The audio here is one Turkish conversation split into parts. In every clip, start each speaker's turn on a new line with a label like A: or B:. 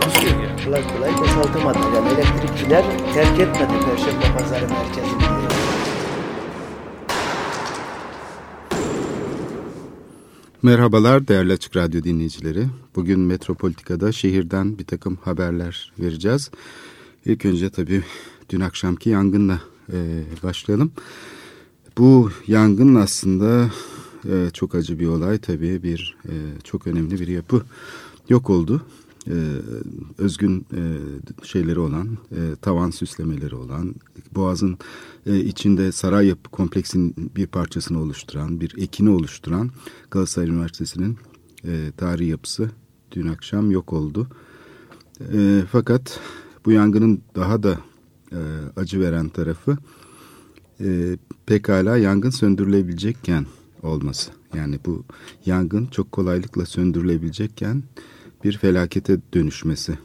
A: Takusuyor ya.
B: kolay kolay boşaltamadı. Yani elektrikçiler terk etmedi Perşembe Pazarı merkezini.
C: Merhabalar değerli Açık Radyo dinleyicileri. Bugün Metropolitika'da şehirden bir takım haberler vereceğiz. İlk önce tabii dün akşamki yangınla e, başlayalım. Bu yangın aslında e, çok acı bir olay tabii bir e, çok önemli bir yapı yok oldu. E, özgün e, şeyleri olan, e, tavan süslemeleri olan, Boğaz'ın e, içinde saray yapı kompleksin bir parçasını oluşturan, bir ekini oluşturan Galatasaray Üniversitesi'nin e, tarihi yapısı dün akşam yok oldu. E, fakat bu yangının daha da e, acı veren tarafı e, pekala yangın söndürülebilecekken olması. Yani bu yangın çok kolaylıkla söndürülebilecekken bir felakete dönüşmesi.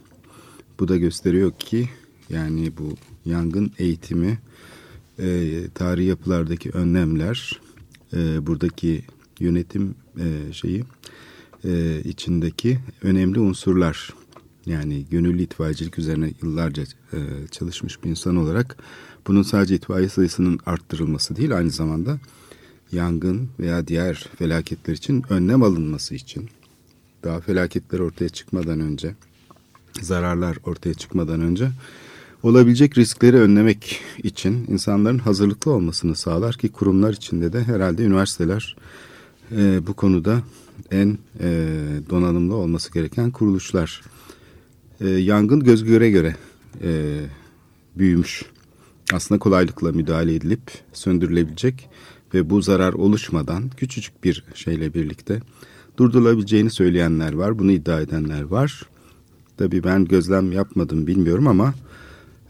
C: Bu da gösteriyor ki yani bu yangın eğitimi, e, tarihi yapılardaki önlemler, e, buradaki yönetim e, şeyi e, içindeki önemli unsurlar. Yani gönüllü itfaiyecilik üzerine yıllarca e, çalışmış bir insan olarak bunun sadece itfaiye sayısının arttırılması değil aynı zamanda yangın veya diğer felaketler için önlem alınması için daha felaketler ortaya çıkmadan önce zararlar ortaya çıkmadan önce olabilecek riskleri önlemek için insanların hazırlıklı olmasını sağlar ki kurumlar içinde de herhalde üniversiteler e, bu konuda en e, donanımlı olması gereken kuruluşlar. E, yangın göz göre göre e, büyümüş. Aslında kolaylıkla müdahale edilip söndürülebilecek ve bu zarar oluşmadan küçücük bir şeyle birlikte durdurulabileceğini söyleyenler var. Bunu iddia edenler var. Tabii ben gözlem yapmadım bilmiyorum ama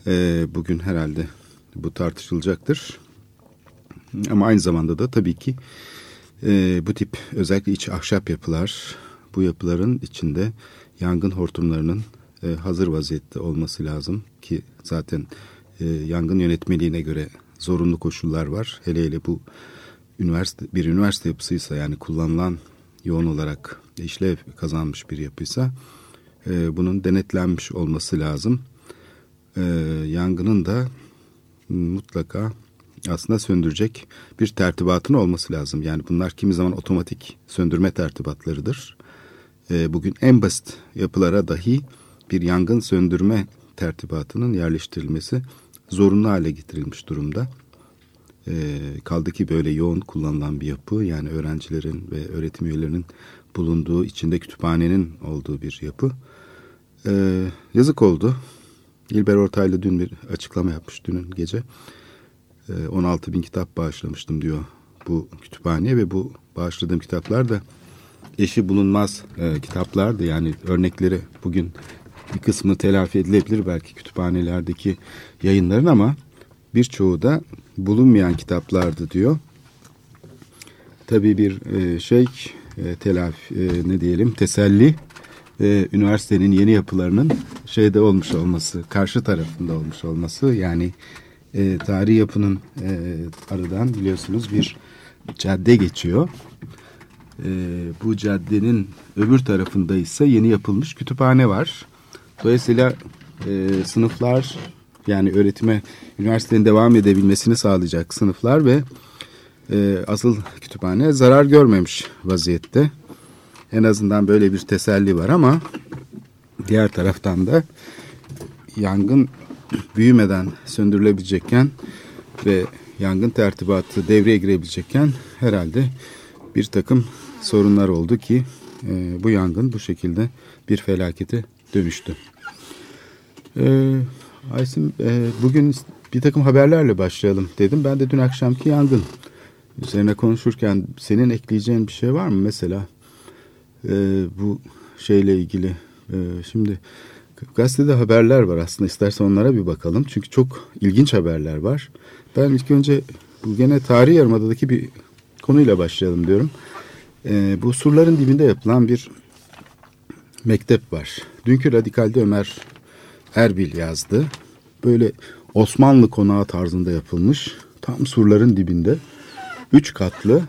C: e, bugün herhalde bu tartışılacaktır. Ama aynı zamanda da tabii ki e, bu tip özellikle iç ahşap yapılar, bu yapıların içinde yangın hortumlarının e, hazır vaziyette olması lazım ki zaten e, yangın yönetmeliğine göre zorunlu koşullar var. Hele hele bu üniversite bir üniversite yapısıysa yani kullanılan yoğun olarak işlev kazanmış bir yapıysa e, bunun denetlenmiş olması lazım. E, yangının da mutlaka aslında söndürecek bir tertibatın olması lazım. Yani bunlar kimi zaman otomatik söndürme tertibatlarıdır. E, bugün en basit yapılara dahi bir yangın söndürme tertibatının yerleştirilmesi zorunlu hale getirilmiş durumda. E, kaldı ki böyle yoğun kullanılan bir yapı yani öğrencilerin ve öğretim üyelerinin bulunduğu içinde kütüphanenin olduğu bir yapı. E, yazık oldu. İlber Ortaylı dün bir açıklama yapmış dünün gece. E, 16 bin kitap bağışlamıştım diyor bu kütüphaneye ve bu bağışladığım kitaplar da eşi bulunmaz e, kitaplardı. Yani örnekleri bugün bir kısmı telafi edilebilir belki kütüphanelerdeki yayınların ama birçoğu da bulunmayan kitaplardı diyor. Tabii bir e, şey e, telafi e, ne diyelim teselli e, üniversitenin yeni yapılarının şeyde olmuş olması, karşı tarafında olmuş olması yani e, tarihi yapının aradan biliyorsunuz bir cadde geçiyor. Bu caddenin öbür tarafında ise yeni yapılmış kütüphane var. Dolayısıyla sınıflar yani öğretime üniversitenin devam edebilmesini sağlayacak sınıflar ve e, asıl kütüphane zarar görmemiş vaziyette. En azından böyle bir teselli var ama diğer taraftan da yangın büyümeden söndürülebilecekken ve yangın tertibatı devreye girebilecekken herhalde bir takım sorunlar oldu ki e, bu yangın bu şekilde bir felakete dönüştü. E, Aysim e, bugün bir takım haberlerle başlayalım dedim. Ben de dün akşamki yangın üzerine konuşurken senin ekleyeceğin bir şey var mı? Mesela e, bu şeyle ilgili e, şimdi Gazetede haberler var aslında istersen onlara bir bakalım. Çünkü çok ilginç haberler var. Ben ilk önce bu gene tarih yarımadadaki bir konuyla başlayalım diyorum. Ee, bu surların dibinde yapılan bir mektep var. Dünkü Radikal'de Ömer Erbil yazdı. Böyle Osmanlı konağı tarzında yapılmış. Tam surların dibinde. Üç katlı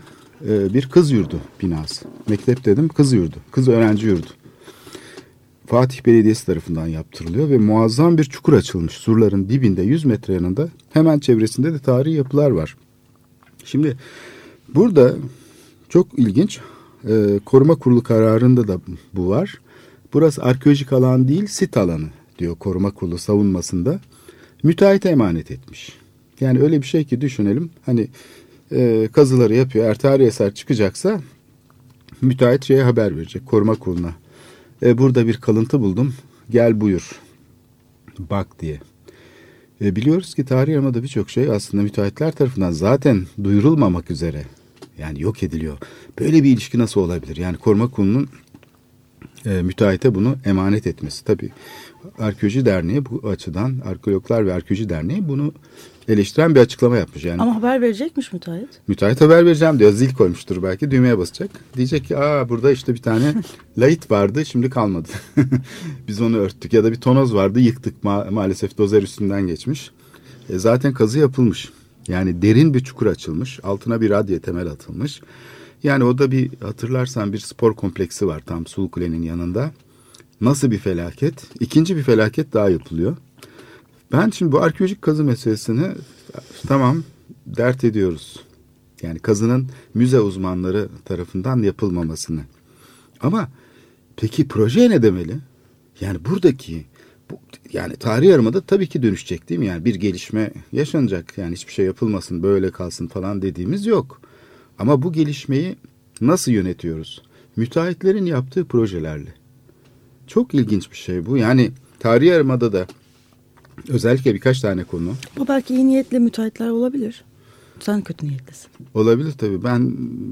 C: e, bir kız yurdu binası. Mektep dedim kız yurdu. Kız öğrenci yurdu. Fatih Belediyesi tarafından yaptırılıyor ve muazzam bir çukur açılmış. Surların dibinde 100 metre yanında hemen çevresinde de tarihi yapılar var. Şimdi burada çok ilginç e, koruma kurulu kararında da bu var. Burası arkeolojik alan değil sit alanı diyor koruma kurulu savunmasında. Müteahhite emanet etmiş. Yani öyle bir şey ki düşünelim hani e, kazıları yapıyor eğer tarihi eser çıkacaksa müteahhit şeye haber verecek koruma kuruluna. E, burada bir kalıntı buldum gel buyur bak diye. E, biliyoruz ki tarih aramada birçok şey aslında müteahhitler tarafından zaten duyurulmamak üzere yani yok ediliyor. Böyle bir ilişki nasıl olabilir? Yani koruma kurulunun e, müteahhite bunu emanet etmesi. Tabii Arkeoloji Derneği bu açıdan Arkeologlar ve Arkeoloji Derneği bunu eleştiren bir açıklama yapmış. Yani
D: Ama haber verecekmiş müteahhit.
C: müteahhit haber vereceğim diyor. Zil koymuştur belki düğmeye basacak. Diyecek ki aa burada işte bir tane layit vardı şimdi kalmadı. Biz onu örttük ya da bir tonoz vardı yıktık Ma- maalesef dozer üstünden geçmiş. E, zaten kazı yapılmış. Yani derin bir çukur açılmış. Altına bir radye temel atılmış. Yani o da bir hatırlarsan bir spor kompleksi var tam Sulukule'nin yanında. Nasıl bir felaket? İkinci bir felaket daha yapılıyor. Ben şimdi bu arkeolojik kazı meselesini tamam dert ediyoruz. Yani kazının müze uzmanları tarafından yapılmamasını. Ama peki projeye ne demeli? Yani buradaki bu, yani tarih yarımada tabii ki dönüşecek değil mi? Yani bir gelişme yaşanacak. Yani hiçbir şey yapılmasın böyle kalsın falan dediğimiz yok. Ama bu gelişmeyi nasıl yönetiyoruz? Müteahhitlerin yaptığı projelerle. Çok ilginç bir şey bu. Yani tarih yarımada da özellikle birkaç tane konu
D: Ama belki iyi niyetli müteahhitler olabilir. Sen kötü niyetlisin.
C: olabilir tabii. Ben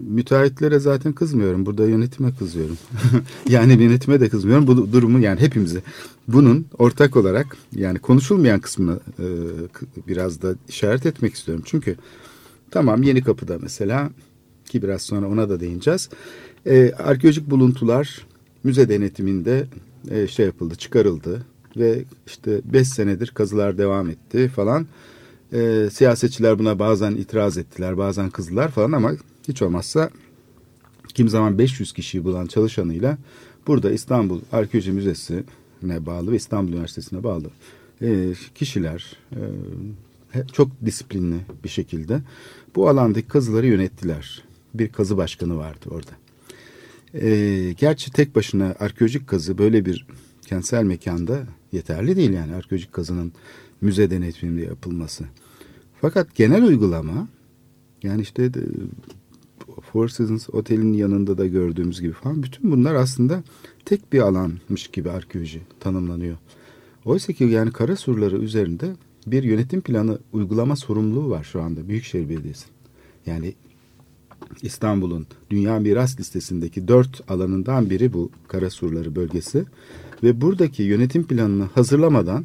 C: müteahhitlere zaten kızmıyorum. Burada yönetime kızıyorum. yani yönetime de kızmıyorum. Bu durumu yani hepimizi bunun ortak olarak yani konuşulmayan kısmını e, biraz da işaret etmek istiyorum. Çünkü tamam Yeni Kapı'da mesela ki biraz sonra ona da değineceğiz. E, arkeolojik buluntular müze denetiminde e, şey yapıldı, çıkarıldı ve işte beş senedir kazılar devam etti falan. E, siyasetçiler buna bazen itiraz ettiler, bazen kızdılar falan ama hiç olmazsa kim zaman 500 kişiyi bulan çalışanıyla burada İstanbul Arkeoloji Müzesi'ne bağlı ve İstanbul Üniversitesi'ne bağlı e, kişiler e, çok disiplinli bir şekilde bu alandaki kazıları yönettiler. Bir kazı başkanı vardı orada. E, gerçi tek başına arkeolojik kazı böyle bir kentsel mekanda yeterli değil yani arkeolojik kazının müze denetiminde yapılması. Fakat genel uygulama yani işte de, Four Seasons Otel'in yanında da gördüğümüz gibi falan bütün bunlar aslında tek bir alanmış gibi arkeoloji tanımlanıyor. Oysa ki yani kara surları üzerinde bir yönetim planı uygulama sorumluluğu var şu anda Büyükşehir Belediyesi'nin. Yani İstanbul'un Dünya Miras Listesi'ndeki dört alanından biri bu kara surları bölgesi. Ve buradaki yönetim planını hazırlamadan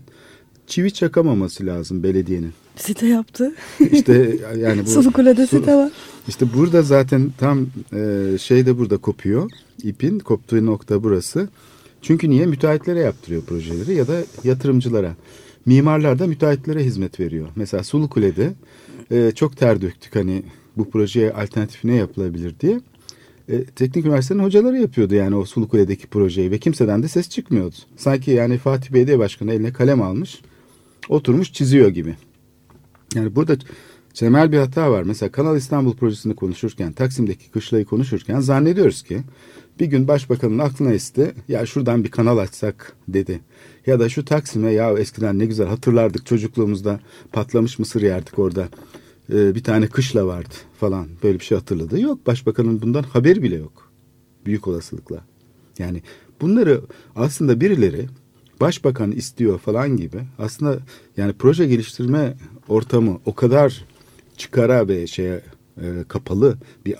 C: çivi çakamaması lazım belediyenin.
D: Site yaptı.
C: İşte yani bu
D: Sulukule'de
C: su-
D: site var.
C: işte burada zaten tam e, şey de burada kopuyor. İpin koptuğu nokta burası. Çünkü niye? Müteahhitlere yaptırıyor projeleri ya da yatırımcılara. Mimarlar da müteahhitlere hizmet veriyor. Mesela Sulukule'de e, çok ter döktük hani bu projeye alternatif ne yapılabilir diye. E, teknik üniversitenin hocaları yapıyordu yani o Sulukule'deki projeyi ve kimseden de ses çıkmıyordu. Sanki yani Fatih Belediye Başkanı eline kalem almış, oturmuş çiziyor gibi. Yani burada temel bir hata var. Mesela Kanal İstanbul projesini konuşurken, Taksim'deki kışlayı konuşurken zannediyoruz ki bir gün başbakanın aklına esti. Ya şuradan bir kanal açsak dedi. Ya da şu Taksim'e ya eskiden ne güzel hatırlardık çocukluğumuzda patlamış mısır yerdik orada. Ee, bir tane kışla vardı falan böyle bir şey hatırladı. Yok başbakanın bundan haberi bile yok. Büyük olasılıkla. Yani bunları aslında birileri başbakan istiyor falan gibi aslında yani proje geliştirme ortamı o kadar çıkara ve şeye e, kapalı bir e,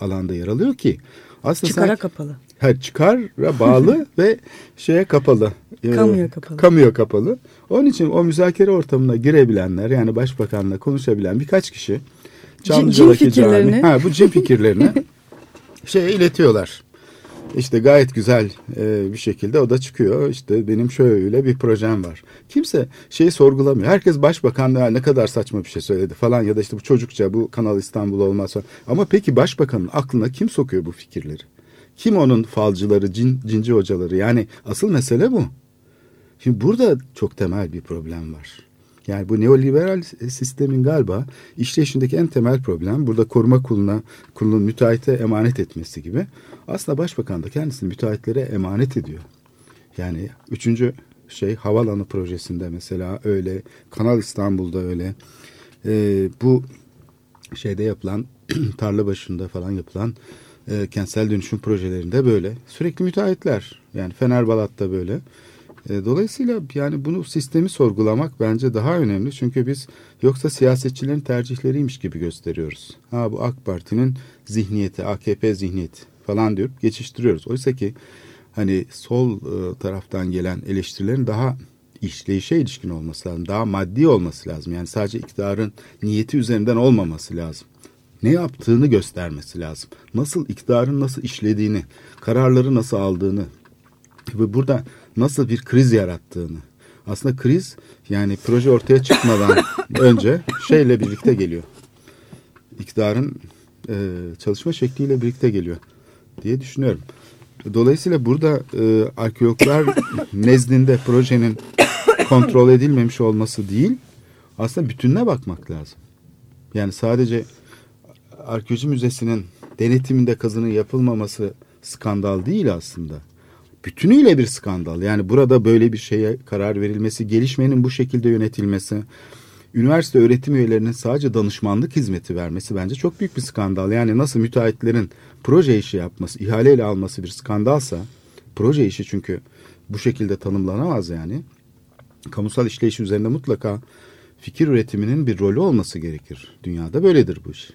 C: alanda yer alıyor ki aslında
D: Çıkara
C: sanki-
D: kapalı.
C: Ha, çıkara bağlı ve şeye kapalı. Ee,
D: Kamuya kapalı.
C: Kamuya kapalı. Onun için o müzakere ortamına girebilenler yani başbakanla konuşabilen birkaç kişi Çamlıca'daki cami- ha, bu cin fikirlerini şeye iletiyorlar. İşte gayet güzel e, bir şekilde o da çıkıyor. İşte benim şöyle bir projem var. Kimse şeyi sorgulamıyor. Herkes başbakan "Ya ne kadar saçma bir şey söyledi falan ya da işte bu çocukça bu Kanal İstanbul olmaz falan. Ama peki başbakanın aklına kim sokuyor bu fikirleri? Kim onun falcıları, cin, cinci hocaları? Yani asıl mesele bu. Şimdi burada çok temel bir problem var. Yani bu neoliberal sistemin galiba işleyişindeki en temel problem burada koruma kuruluna, kurulunun müteahhite emanet etmesi gibi. Aslında başbakan da kendisini müteahhitlere emanet ediyor. Yani üçüncü şey havalanı projesinde mesela öyle, Kanal İstanbul'da öyle. Ee, bu şeyde yapılan tarla başında falan yapılan e, kentsel dönüşüm projelerinde böyle. Sürekli müteahhitler. Yani Fenerbalat'ta böyle. E, dolayısıyla yani bunu sistemi sorgulamak bence daha önemli. Çünkü biz yoksa siyasetçilerin tercihleriymiş gibi gösteriyoruz. Ha bu AK Parti'nin zihniyeti, AKP zihniyeti falan diyor geçiştiriyoruz. Oysa ki hani sol e, taraftan gelen eleştirilerin daha işleyişe ilişkin olması lazım. Daha maddi olması lazım. Yani sadece iktidarın niyeti üzerinden olmaması lazım. Ne yaptığını göstermesi lazım. Nasıl iktidarın nasıl işlediğini, kararları nasıl aldığını ve burada nasıl bir kriz yarattığını. Aslında kriz yani proje ortaya çıkmadan önce şeyle birlikte geliyor. İktidarın e, çalışma şekliyle birlikte geliyor diye düşünüyorum. Dolayısıyla burada e, arkeologlar nezdinde projenin kontrol edilmemiş olması değil, aslında bütününe bakmak lazım. Yani sadece arkeoloji müzesinin denetiminde kazının yapılmaması skandal değil aslında. Bütünüyle bir skandal. Yani burada böyle bir şeye karar verilmesi, gelişmenin bu şekilde yönetilmesi, üniversite öğretim üyelerinin sadece danışmanlık hizmeti vermesi bence çok büyük bir skandal. Yani nasıl müteahhitlerin proje işi yapması, ihaleyle alması bir skandalsa, proje işi çünkü bu şekilde tanımlanamaz yani. Kamusal işleyiş üzerinde mutlaka fikir üretiminin bir rolü olması gerekir. Dünyada böyledir bu iş.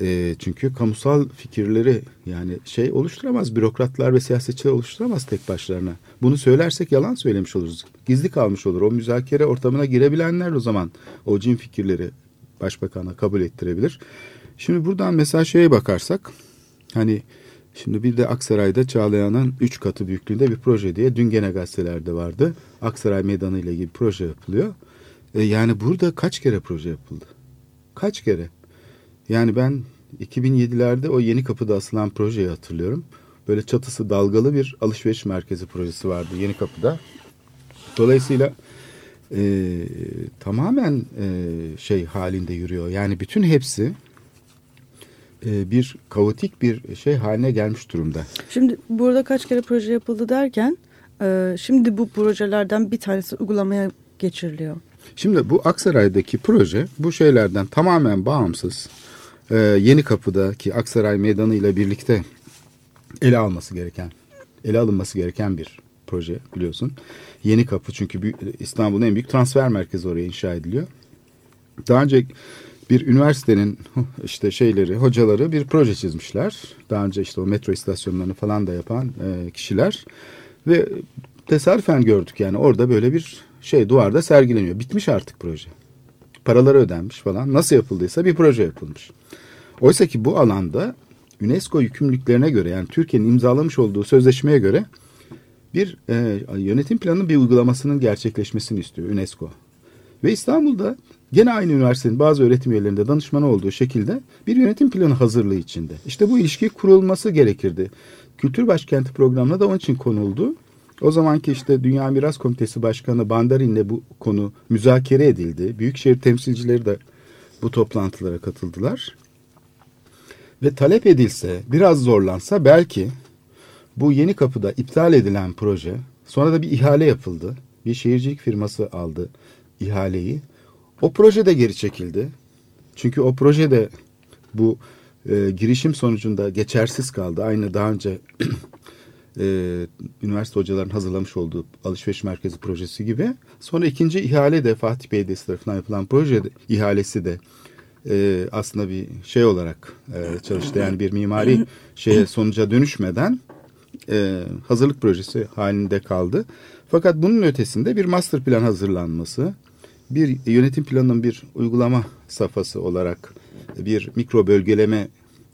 C: E, çünkü kamusal fikirleri yani şey oluşturamaz. Bürokratlar ve siyasetçiler oluşturamaz tek başlarına. Bunu söylersek yalan söylemiş oluruz. Gizli kalmış olur. O müzakere ortamına girebilenler o zaman o cin fikirleri başbakana kabul ettirebilir. Şimdi buradan mesela şeye bakarsak hani şimdi bir de Aksaray'da Çağlayan'ın üç katı büyüklüğünde bir proje diye dün gene gazetelerde vardı. Aksaray Meydanı ile ilgili proje yapılıyor. E, yani burada kaç kere proje yapıldı? Kaç kere? Yani ben 2007'lerde o Yeni Kapı'da asılan projeyi hatırlıyorum. Böyle çatısı dalgalı bir alışveriş merkezi projesi vardı Yeni Kapı'da. Dolayısıyla e, tamamen e, şey halinde yürüyor. Yani bütün hepsi e, bir kaotik bir şey haline gelmiş durumda.
D: Şimdi burada kaç kere proje yapıldı derken e, şimdi bu projelerden bir tanesi uygulamaya geçiriliyor.
C: Şimdi bu Aksaray'daki proje bu şeylerden tamamen bağımsız. Ee, Yeni Kapı'daki Aksaray Meydanı ile birlikte ele alması gereken, ele alınması gereken bir proje biliyorsun. Yeni Kapı çünkü İstanbul'un en büyük transfer merkezi oraya inşa ediliyor. Daha önce bir üniversitenin işte şeyleri, hocaları bir proje çizmişler. Daha önce işte o metro istasyonlarını falan da yapan e, kişiler ve tesadüfen gördük yani orada böyle bir şey duvarda sergileniyor. Bitmiş artık proje. Paraları ödenmiş falan. Nasıl yapıldıysa bir proje yapılmış. Oysa ki bu alanda UNESCO yükümlülüklerine göre yani Türkiye'nin imzalamış olduğu sözleşmeye göre bir e, yönetim planının bir uygulamasının gerçekleşmesini istiyor UNESCO. Ve İstanbul'da gene aynı üniversitenin bazı öğretim üyelerinde danışmanı olduğu şekilde bir yönetim planı hazırlığı içinde. İşte bu ilişki kurulması gerekirdi. Kültür Başkenti programına da onun için konuldu. O zamanki işte Dünya Miras Komitesi Başkanı Bandarin'le bu konu müzakere edildi. Büyükşehir temsilcileri de bu toplantılara katıldılar. Ve talep edilse, biraz zorlansa belki bu yeni kapıda iptal edilen proje, sonra da bir ihale yapıldı. Bir şehircilik firması aldı ihaleyi. O proje de geri çekildi. Çünkü o proje de bu e, girişim sonucunda geçersiz kaldı. Aynı daha önce e, üniversite hocaların hazırlamış olduğu alışveriş merkezi projesi gibi. Sonra ikinci ihale de Fatih Belediyesi tarafından yapılan proje de, ihalesi de e, aslında bir şey olarak e, çalıştı. Yani bir mimari şeye sonuca dönüşmeden e, hazırlık projesi halinde kaldı. Fakat bunun ötesinde bir master plan hazırlanması, bir yönetim planının bir uygulama safhası olarak bir mikro bölgeleme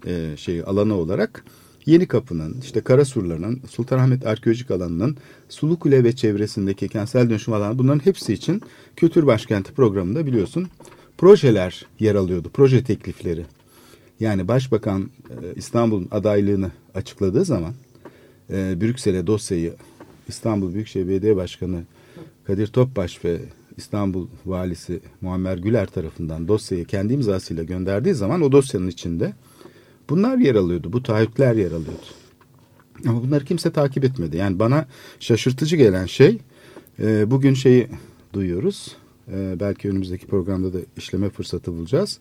C: e, şeyi alanı olarak Yeni Kapı'nın, işte Karasurlar'ın, Sultanahmet Arkeolojik Alanı'nın, Sulukule ve çevresindeki kentsel dönüşüm alanı bunların hepsi için Kültür Başkenti programında biliyorsun projeler yer alıyordu, proje teklifleri. Yani Başbakan e, İstanbul'un adaylığını açıkladığı zaman e, Brüksel'e dosyayı İstanbul Büyükşehir Belediye Başkanı Kadir Topbaş ve İstanbul Valisi Muammer Güler tarafından dosyayı kendi imzasıyla gönderdiği zaman o dosyanın içinde bunlar yer alıyordu. Bu taahhütler yer alıyordu. Ama bunları kimse takip etmedi. Yani bana şaşırtıcı gelen şey e, bugün şeyi duyuyoruz. E, belki önümüzdeki programda da işleme fırsatı bulacağız.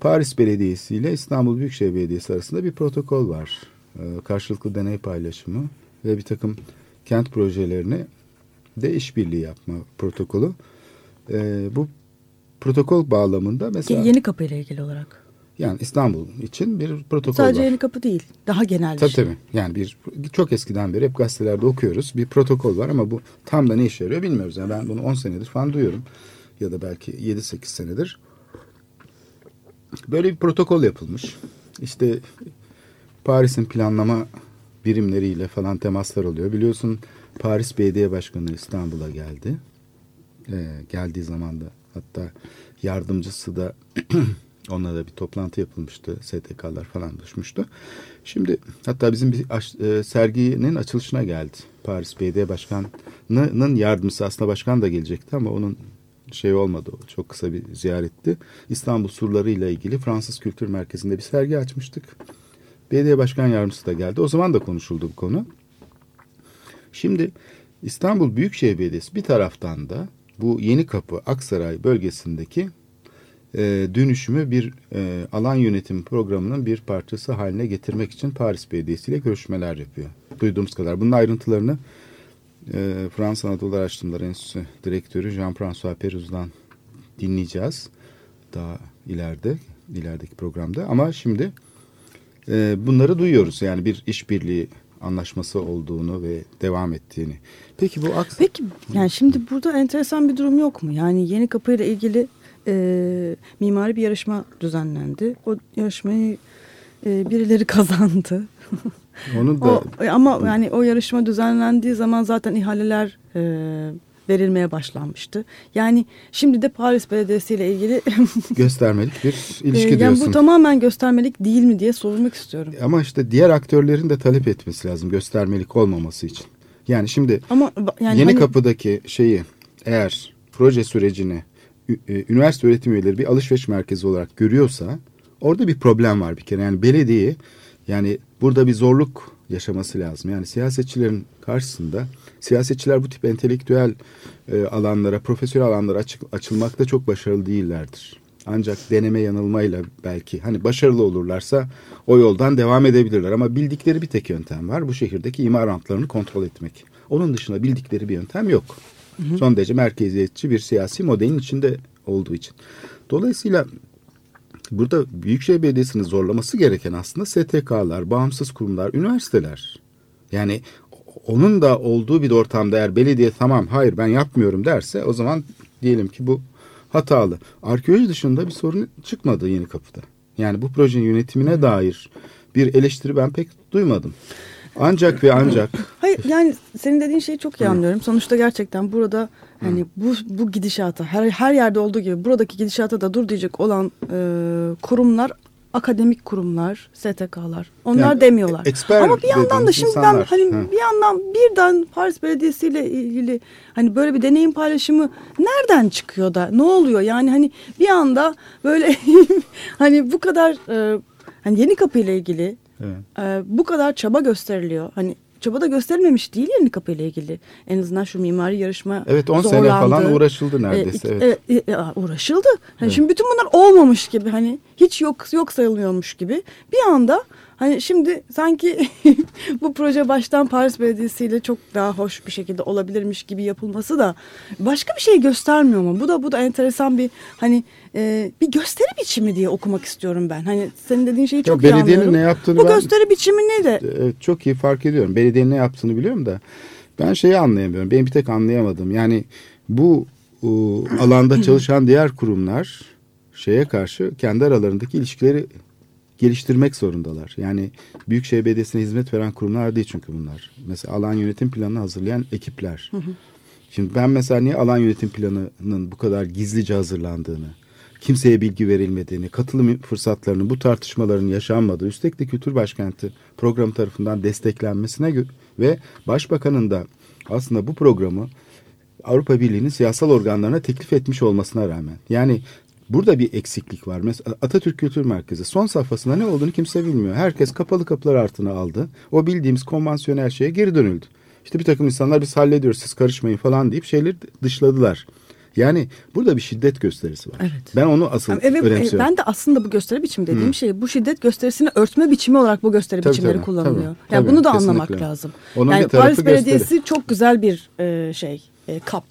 C: Paris Belediyesi ile İstanbul Büyükşehir Belediyesi arasında bir protokol var. E, karşılıklı deney paylaşımı ve bir takım kent projelerini de işbirliği yapma protokolü. E, bu protokol bağlamında mesela...
D: Yeni kapı ile ilgili olarak.
C: Yani İstanbul için bir protokol
D: Sadece
C: var.
D: yeni kapı değil. Daha genel bir
C: tabii,
D: şey.
C: Tabii Yani bir çok eskiden beri hep gazetelerde okuyoruz. Bir protokol var ama bu tam da ne işe yarıyor bilmiyoruz. Yani ben bunu 10 senedir falan duyuyorum. Ya da belki 7-8 senedir. Böyle bir protokol yapılmış. İşte Paris'in planlama birimleriyle falan temaslar oluyor. Biliyorsun Paris Belediye Başkanı İstanbul'a geldi. Ee, geldiği zaman da hatta yardımcısı da onunla da bir toplantı yapılmıştı. STK'lar falan düşmüştü. Şimdi hatta bizim bir aş, e, serginin açılışına geldi. Paris Belediye Başkanı'nın yardımcısı aslında başkan da gelecekti ama onun şey olmadı. O çok kısa bir ziyaretti. İstanbul surları ile ilgili Fransız Kültür Merkezi'nde bir sergi açmıştık. Belediye Başkan Yardımcısı da geldi. O zaman da konuşuldu bu konu. Şimdi İstanbul Büyükşehir Belediyesi bir taraftan da bu Yeni Kapı Aksaray bölgesindeki e, dönüşümü bir e, alan yönetim programının bir parçası haline getirmek için Paris Belediyesi ile görüşmeler yapıyor. Duyduğumuz kadar. Bunun ayrıntılarını e, Fransa Anadolu Araştırmaları Enstitüsü Direktörü Jean-François Peruz'dan dinleyeceğiz. Daha ileride, ilerideki programda. Ama şimdi e, bunları duyuyoruz. Yani bir işbirliği anlaşması olduğunu ve devam ettiğini. Peki bu aks
D: Peki yani şimdi burada enteresan bir durum yok mu? Yani yeni kapı ile ilgili e, mimari bir yarışma düzenlendi. O yarışmayı e, birileri kazandı.
C: Onu da
D: o, ama yani o yarışma düzenlendiği zaman zaten ihaleler e, verilmeye başlanmıştı. Yani şimdi de Paris Belediyesi ile ilgili
C: göstermelik bir ilişki
D: e, yani
C: diyorsun.
D: bu tamamen göstermelik değil mi diye sormak istiyorum.
C: Ama işte diğer aktörlerin de talep etmesi lazım göstermelik olmaması için. Yani şimdi
D: Ama yani
C: yeni
D: hani,
C: kapıdaki şeyi eğer proje sürecini e, üniversite öğretim üyeleri bir alışveriş merkezi olarak görüyorsa orada bir problem var bir kere. Yani belediye yani burada bir zorluk yaşaması lazım. Yani siyasetçilerin karşısında siyasetçiler bu tip entelektüel e, alanlara, profesyonel alanlara açık, açılmakta çok başarılı değillerdir. Ancak deneme yanılmayla belki hani başarılı olurlarsa o yoldan devam edebilirler. Ama bildikleri bir tek yöntem var. Bu şehirdeki imar rantlarını kontrol etmek. Onun dışında bildikleri bir yöntem yok. Hı hı. Son derece merkeziyetçi bir siyasi modelin içinde olduğu için. Dolayısıyla burada Büyükşehir Belediyesi'nin zorlaması gereken aslında STK'lar, bağımsız kurumlar, üniversiteler. Yani onun da olduğu bir ortamda eğer belediye tamam hayır ben yapmıyorum derse o zaman diyelim ki bu hatalı. Arkeoloji dışında bir sorun çıkmadı yeni kapıda. Yani bu projenin yönetimine dair bir eleştiri ben pek duymadım. Ancak ve ancak.
D: Hayır yani senin dediğin şeyi çok iyi anlıyorum. Sonuçta gerçekten burada hani bu bu gidişata her her yerde olduğu gibi buradaki gidişata da dur diyecek olan e, kurumlar akademik kurumlar, STK'lar. Onlar yani, demiyorlar. Ama bir yandan da şimdi insanlar. ben hani ha. bir yandan birden Paris Belediyesi ile ilgili hani böyle bir deneyim paylaşımı nereden çıkıyor da ne oluyor? Yani hani bir anda böyle hani bu kadar e, hani yeni kapı ile ilgili evet. e, bu kadar çaba gösteriliyor. Hani çaba da gösterilmemiş değil yeni kapı ile ilgili. En azından şu mimari yarışma
C: Evet 10 sene falan uğraşıldı neredeyse.
D: E, evet. E, e, uğraşıldı. Hani evet. Şimdi bütün bunlar olmamış gibi hani hiç yok yok sayılıyormuş gibi bir anda Hani şimdi sanki bu proje baştan Paris Belediyesi ile çok daha hoş bir şekilde olabilirmiş gibi yapılması da başka bir şey göstermiyor mu? Bu da bu da enteresan bir hani e, bir gösteri biçimi diye okumak istiyorum ben. Hani senin dediğin şeyi çok iyi
C: belediyenin
D: anlıyorum.
C: ne yaptığını
D: bu
C: ben-
D: gösteri biçimi ne de?
C: Evet, çok iyi fark ediyorum. Belediyenin ne yaptığını biliyorum da ben şeyi anlayamıyorum. Benim bir tek anlayamadım. Yani bu o, alanda çalışan diğer kurumlar şeye karşı kendi aralarındaki ilişkileri geliştirmek zorundalar. Yani Büyükşehir Belediyesi'ne hizmet veren kurumlar değil çünkü bunlar. Mesela alan yönetim planını hazırlayan ekipler. Şimdi ben mesela niye alan yönetim planının bu kadar gizlice hazırlandığını, kimseye bilgi verilmediğini, katılım fırsatlarının bu tartışmaların yaşanmadığı, üstelik de Kültür Başkenti programı tarafından desteklenmesine ve Başbakanın da aslında bu programı Avrupa Birliği'nin siyasal organlarına teklif etmiş olmasına rağmen. Yani burada bir eksiklik var. Mesela Atatürk Kültür Merkezi son safhasında ne olduğunu kimse bilmiyor. Herkes kapalı kapılar altına aldı. O bildiğimiz konvansiyonel şeye geri dönüldü. İşte bir takım insanlar biz hallediyoruz siz karışmayın falan deyip şeyleri dışladılar. Yani burada bir şiddet gösterisi var.
D: Evet.
C: Ben onu asıl
D: Yani evet,
C: önemsiyorum.
D: ben de aslında bu gösteri biçimi dediğim şey bu şiddet gösterisini örtme biçimi olarak bu gösteri
C: Tabii,
D: biçimleri
C: tabii,
D: kullanılıyor.
C: tabii,
D: yani
C: tabii,
D: bunu da
C: kesinlikle.
D: anlamak lazım.
C: Onun
D: yani Paris
C: gösteri.
D: Belediyesi çok güzel bir e, şey e, kap.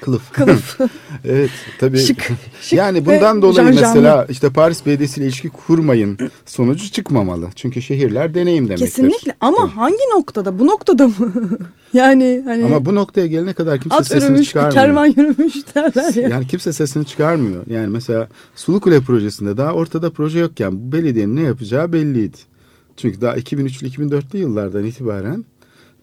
C: Kılıf.
D: Kılıf.
C: evet tabii.
D: Şık, şık
C: yani bundan dolayı
D: janjanlı.
C: mesela işte Paris Belediyesi ile ilişki kurmayın sonucu çıkmamalı. Çünkü şehirler deneyim demektir.
D: Kesinlikle ama
C: Tabii.
D: hangi noktada? Bu noktada mı? yani hani
C: Ama bu noktaya gelene kadar kimse
D: at
C: sesini
D: yürümüş,
C: çıkarmıyor.
D: kervan yürümüş derler ya.
C: Yani kimse sesini çıkarmıyor. Yani mesela Sulukule projesinde daha ortada proje yokken bu belediyenin ne yapacağı belliydi. Çünkü daha 2003'lü 2004'lü yıllardan itibaren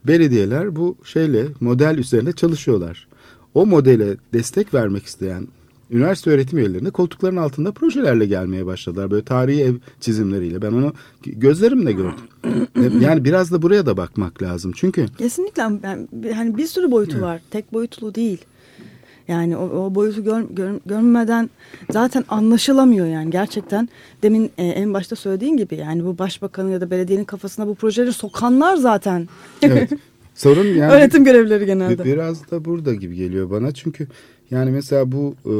C: belediyeler bu şeyle model üzerinde çalışıyorlar. O modele destek vermek isteyen üniversite öğretim üyelerine koltukların altında projelerle gelmeye başladılar. Böyle tarihi ev çizimleriyle. Ben onu gözlerimle gördüm. yani biraz da buraya da bakmak lazım. Çünkü
D: Kesinlikle ben hani bir sürü boyutu var. Tek boyutlu değil. Yani o, o boyutu gör, gör- görmeden zaten anlaşılamıyor yani gerçekten. Demin e, en başta söylediğin gibi yani bu başbakanın ya da belediyenin kafasına bu projeleri sokanlar zaten.
C: evet. Sorun yani
D: Öğretim görevlileri genelde.
C: Bir- Biraz da burada gibi geliyor bana çünkü yani mesela bu e,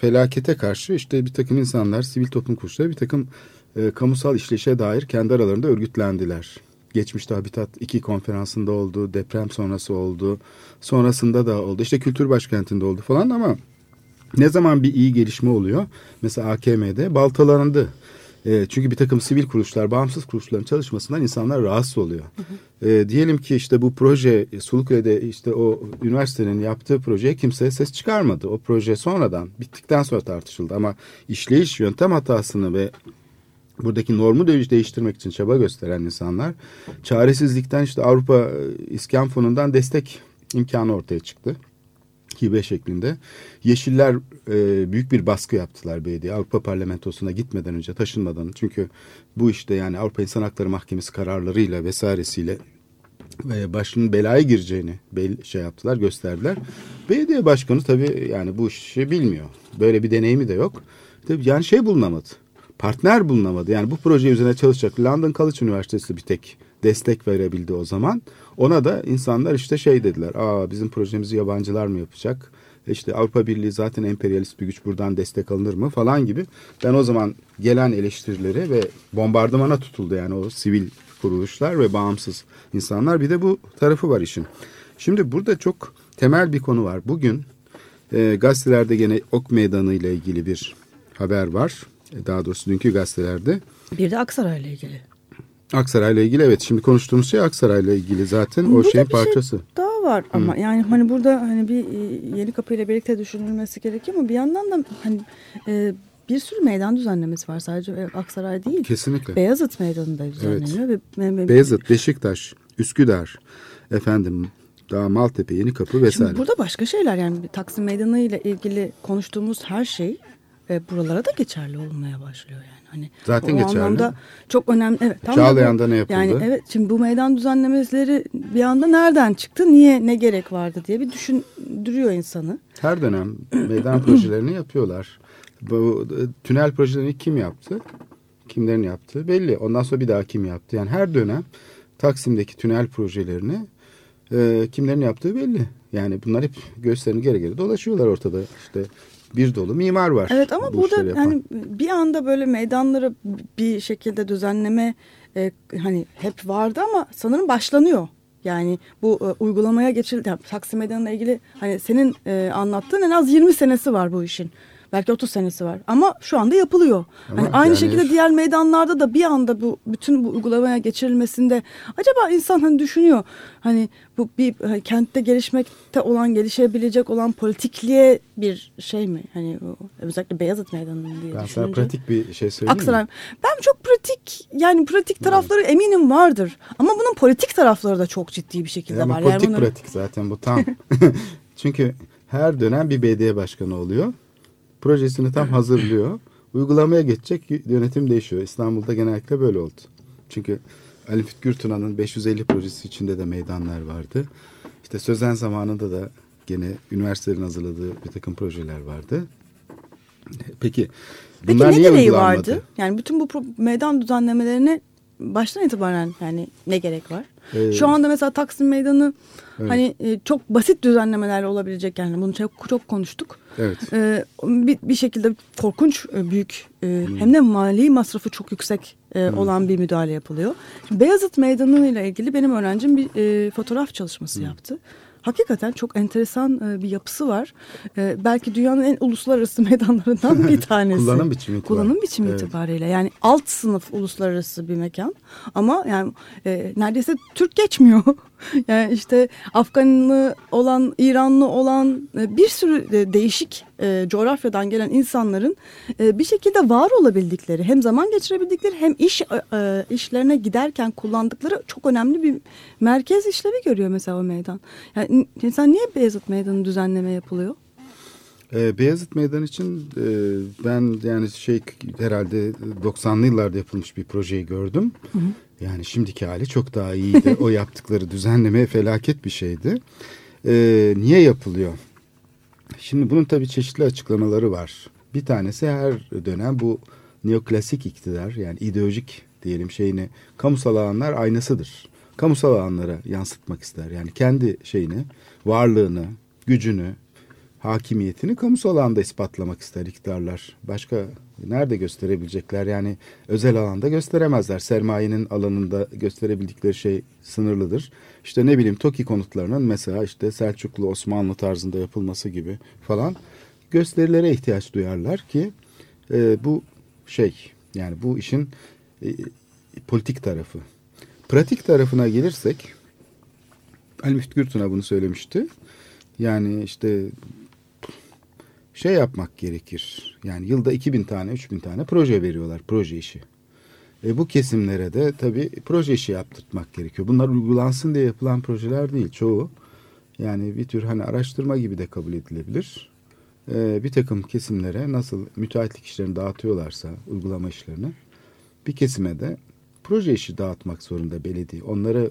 C: felakete karşı işte bir takım insanlar, sivil toplum kuruluşları bir takım e, kamusal işleyişe dair kendi aralarında örgütlendiler. Geçmişte Habitat 2 konferansında oldu, deprem sonrası oldu, sonrasında da oldu. İşte kültür başkentinde oldu falan ama ne zaman bir iyi gelişme oluyor? Mesela AKM'de baltalandı. E, çünkü bir takım sivil kuruluşlar, bağımsız kuruluşların çalışmasından insanlar rahatsız oluyor. E, diyelim ki işte bu proje e, Suluköy'de işte o üniversitenin yaptığı projeye kimse ses çıkarmadı. O proje sonradan bittikten sonra tartışıldı ama işleyiş yöntem hatasını ve buradaki normu değiş- değiştirmek için çaba gösteren insanlar çaresizlikten işte Avrupa e, İskan Fonu'ndan destek imkanı ortaya çıktı hibe şeklinde. Yeşiller e, büyük bir baskı yaptılar belediye Avrupa Parlamentosu'na gitmeden önce taşınmadan. Çünkü bu işte yani Avrupa İnsan Hakları Mahkemesi kararlarıyla vesairesiyle e, başının belaya gireceğini bel, şey yaptılar gösterdiler. Belediye başkanı tabii yani bu işi bilmiyor. Böyle bir deneyimi de yok. Tabii yani şey bulunamadı. Partner bulunamadı. Yani bu proje üzerine çalışacak London College Üniversitesi bir tek destek verebildi o zaman. Ona da insanlar işte şey dediler. Aa bizim projemizi yabancılar mı yapacak? İşte Avrupa Birliği zaten emperyalist bir güç buradan destek alınır mı falan gibi. Ben o zaman gelen eleştirileri ve bombardımana tutuldu yani o sivil kuruluşlar ve bağımsız insanlar. Bir de bu tarafı var işin. Şimdi burada çok temel bir konu var. Bugün e, gazetelerde gene Ok Meydanı ile ilgili bir haber var. E, Daha doğrusu dünkü gazetelerde.
D: Bir de Aksaray'la ilgili.
C: Aksaray'la ilgili evet şimdi konuştuğumuz şey Aksaray'la ilgili zaten o şeyin
D: bir şey
C: parçası.
D: Daha var ama yani hani burada hani bir e, yeni kapıyla birlikte düşünülmesi gerekiyor ama bir yandan da hani e, bir sürü meydan düzenlemesi var sadece e, Aksaray değil.
C: Kesinlikle.
D: Beyazıt Meydanı'nda düzenleniyor ve, ve- ve-
C: Beyazıt, Beşiktaş, Üsküdar, efendim daha Maltepe, Yenikapı vesaire.
D: Şimdi burada başka şeyler yani Taksim Meydanı ile ilgili konuştuğumuz her şey e, buralara da geçerli olmaya başlıyor yani. Hani
C: Zaten
D: o
C: geçerli.
D: anlamda çok önemli. Evet, tam bu-
C: Çağlayan'da ne yapıldı?
D: Yani evet şimdi bu meydan düzenlemeleri bir anda nereden çıktı? Niye ne gerek vardı diye bir düşündürüyor insanı.
C: Her dönem meydan projelerini yapıyorlar. Bu e, tünel projelerini kim yaptı? Kimlerin yaptığı belli. Ondan sonra bir daha kim yaptı? Yani her dönem Taksim'deki tünel projelerini e, kimlerin yaptığı belli. Yani bunlar hep gösterini geri geri dolaşıyorlar ortada. İşte bir dolu mimar var.
D: Evet ama
C: bu
D: burada hani bir anda böyle meydanları bir şekilde düzenleme e, hani hep vardı ama sanırım başlanıyor. Yani bu e, uygulamaya geçildi. Yani Taksim Meydanı'na ilgili hani senin e, anlattığın en az 20 senesi var bu işin. Belki 30 senesi var. Ama şu anda yapılıyor.
C: Ama
D: hani aynı
C: yani-
D: şekilde diğer meydanlarda da bir anda bu bütün bu uygulamaya geçirilmesinde acaba insan hani düşünüyor. Hani bu bir hani kentte gelişmekte olan, gelişebilecek olan politikliğe bir şey mi? Hani o, özellikle Beyazıt Meydanı'nın diye
C: Ben
D: düşününce.
C: pratik bir şey söyleyeyim
D: Aksaray.
C: mi?
D: Ben çok pratik yani pratik tarafları eminim vardır. Ama bunun politik tarafları da çok ciddi bir şekilde
C: Ama
D: var.
C: politik
D: yani bunları-
C: pratik zaten bu tam. Çünkü her dönem bir BD başkanı oluyor. Projesini tam hazırlıyor. Uygulamaya geçecek yönetim değişiyor. İstanbul'da genellikle böyle oldu. Çünkü Ali Fit Gürtuna'nın 550 projesi içinde de meydanlar vardı. İşte Sözen zamanında da gene üniversitelerin hazırladığı bir takım projeler vardı. Peki
D: Peki
C: bunlar
D: ne
C: niye
D: gereği
C: uygulanmadı?
D: vardı? Yani bütün bu meydan düzenlemelerine baştan itibaren yani ne gerek var?
C: Ee,
D: Şu anda mesela Taksim Meydanı
C: Evet.
D: hani e, çok basit düzenlemelerle olabilecek yani bunu çok, çok konuştuk.
C: Evet.
D: Ee, bir, bir şekilde korkunç e, büyük e,
C: Hmm.
D: hem de mali masrafı çok yüksek e, olan bir müdahale yapılıyor. Şimdi Beyazıt Meydanı ile ilgili benim öğrencim bir e, fotoğraf çalışması
C: Hmm.
D: yaptı. Hakikaten çok enteresan e, bir yapısı var. E, belki dünyanın en uluslararası meydanlarından bir tanesi.
C: Kullanım biçimi itibariyle.
D: Kullanım biçimi
C: Evet.
D: itibariyle. Yani alt sınıf uluslararası bir mekan. Ama yani e, neredeyse Türk geçmiyor. yani işte Afganlı olan, İranlı olan e, bir sürü e, değişik e, coğrafyadan gelen insanların bir şekilde var olabildikleri, hem zaman geçirebildikleri hem iş işlerine giderken kullandıkları çok önemli bir merkez işlevi görüyor mesela o meydan. Yani insan niye Beyazıt Meydanı düzenleme yapılıyor?
C: Ee, Beyazıt Meydan için e, ben yani şey herhalde 90'lı yıllarda yapılmış bir projeyi gördüm. Yani şimdiki hali çok daha iyiydi. o yaptıkları düzenleme felaket bir şeydi. Ee, niye yapılıyor? Şimdi bunun tabii çeşitli açıklamaları var. Bir tanesi her dönem bu neoklasik iktidar yani ideolojik diyelim şeyini kamusal alanlar aynasıdır. Kamusal alanlara yansıtmak ister. Yani kendi şeyini, varlığını, gücünü, hakimiyetini kamusal alanda ispatlamak ister iktidarlar. Başka nerede gösterebilecekler? Yani özel alanda gösteremezler. Sermayenin alanında gösterebildikleri şey sınırlıdır. İşte ne bileyim TOKİ konutlarının mesela işte Selçuklu Osmanlı tarzında yapılması gibi falan gösterilere ihtiyaç duyarlar ki e, bu şey yani bu işin e, politik tarafı. Pratik tarafına gelirsek Ali Müftü Gürtün'a bunu söylemişti. Yani işte şey yapmak gerekir. Yani yılda 2000 tane, 3000 tane proje veriyorlar, proje işi. E bu kesimlere de tabii proje işi yaptırtmak gerekiyor. Bunlar uygulansın diye yapılan projeler değil çoğu. Yani bir tür hani araştırma gibi de kabul edilebilir. E, bir takım kesimlere nasıl müteahhitlik işlerini dağıtıyorlarsa uygulama işlerini bir kesime de proje işi dağıtmak zorunda belediye. Onları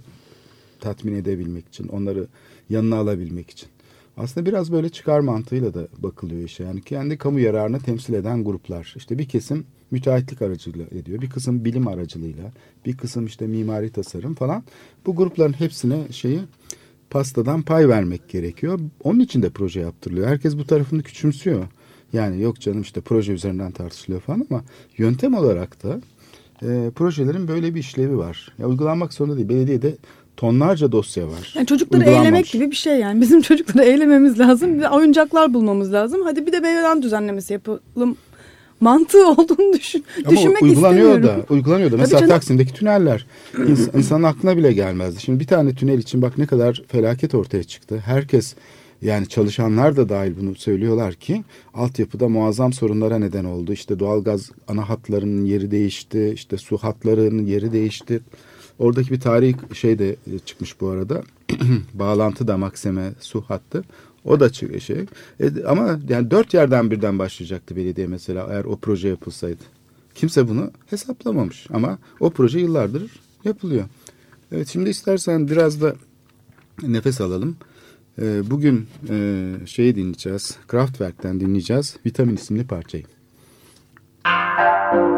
C: tatmin edebilmek için, onları yanına alabilmek için. Aslında biraz böyle çıkar mantığıyla da bakılıyor işe. Yani kendi kamu yararını temsil eden gruplar. İşte bir kesim müteahhitlik aracılığıyla ediyor. Bir kısım bilim aracılığıyla, bir kısım işte mimari tasarım falan. Bu grupların hepsine şeyi pastadan pay vermek gerekiyor. Onun için de proje yaptırılıyor. Herkes bu tarafını küçümsüyor. Yani yok canım işte proje üzerinden tartışılıyor falan ama yöntem olarak da e, projelerin böyle bir işlevi var. Ya uygulanmak zorunda değil. Belediyede tonlarca dosya var.
D: Yani çocukları
C: Uygulanmamış.
D: eğlemek gibi bir şey yani. Bizim çocukları eğlememiz lazım. Bir oyuncaklar bulmamız lazım. Hadi bir de meydan düzenlemesi yapalım. Mantığı olduğunu düşün,
C: Ama
D: düşünmek
C: uygulanıyor
D: istemiyorum.
C: da, uygulanıyor da. Mesela
D: canım.
C: Taksim'deki tüneller ins- insanın aklına bile gelmezdi. Şimdi bir tane tünel için bak ne kadar felaket ortaya çıktı. Herkes yani çalışanlar da dahil bunu söylüyorlar ki altyapıda muazzam sorunlara neden oldu. İşte doğalgaz ana hatlarının yeri değişti, işte su hatlarının yeri değişti. Oradaki bir tarihi şey de e, çıkmış bu arada. Bağlantı da Makseme su hattı. O da şey. E, ama yani dört yerden birden başlayacaktı belediye mesela eğer o proje yapılsaydı. Kimse bunu hesaplamamış ama o proje yıllardır yapılıyor. Evet şimdi istersen biraz da nefes alalım. Ee, bugün e, şeyi dinleyeceğiz. Kraftwerk'ten dinleyeceğiz. Vitamin isimli parçayı.
E: Protein,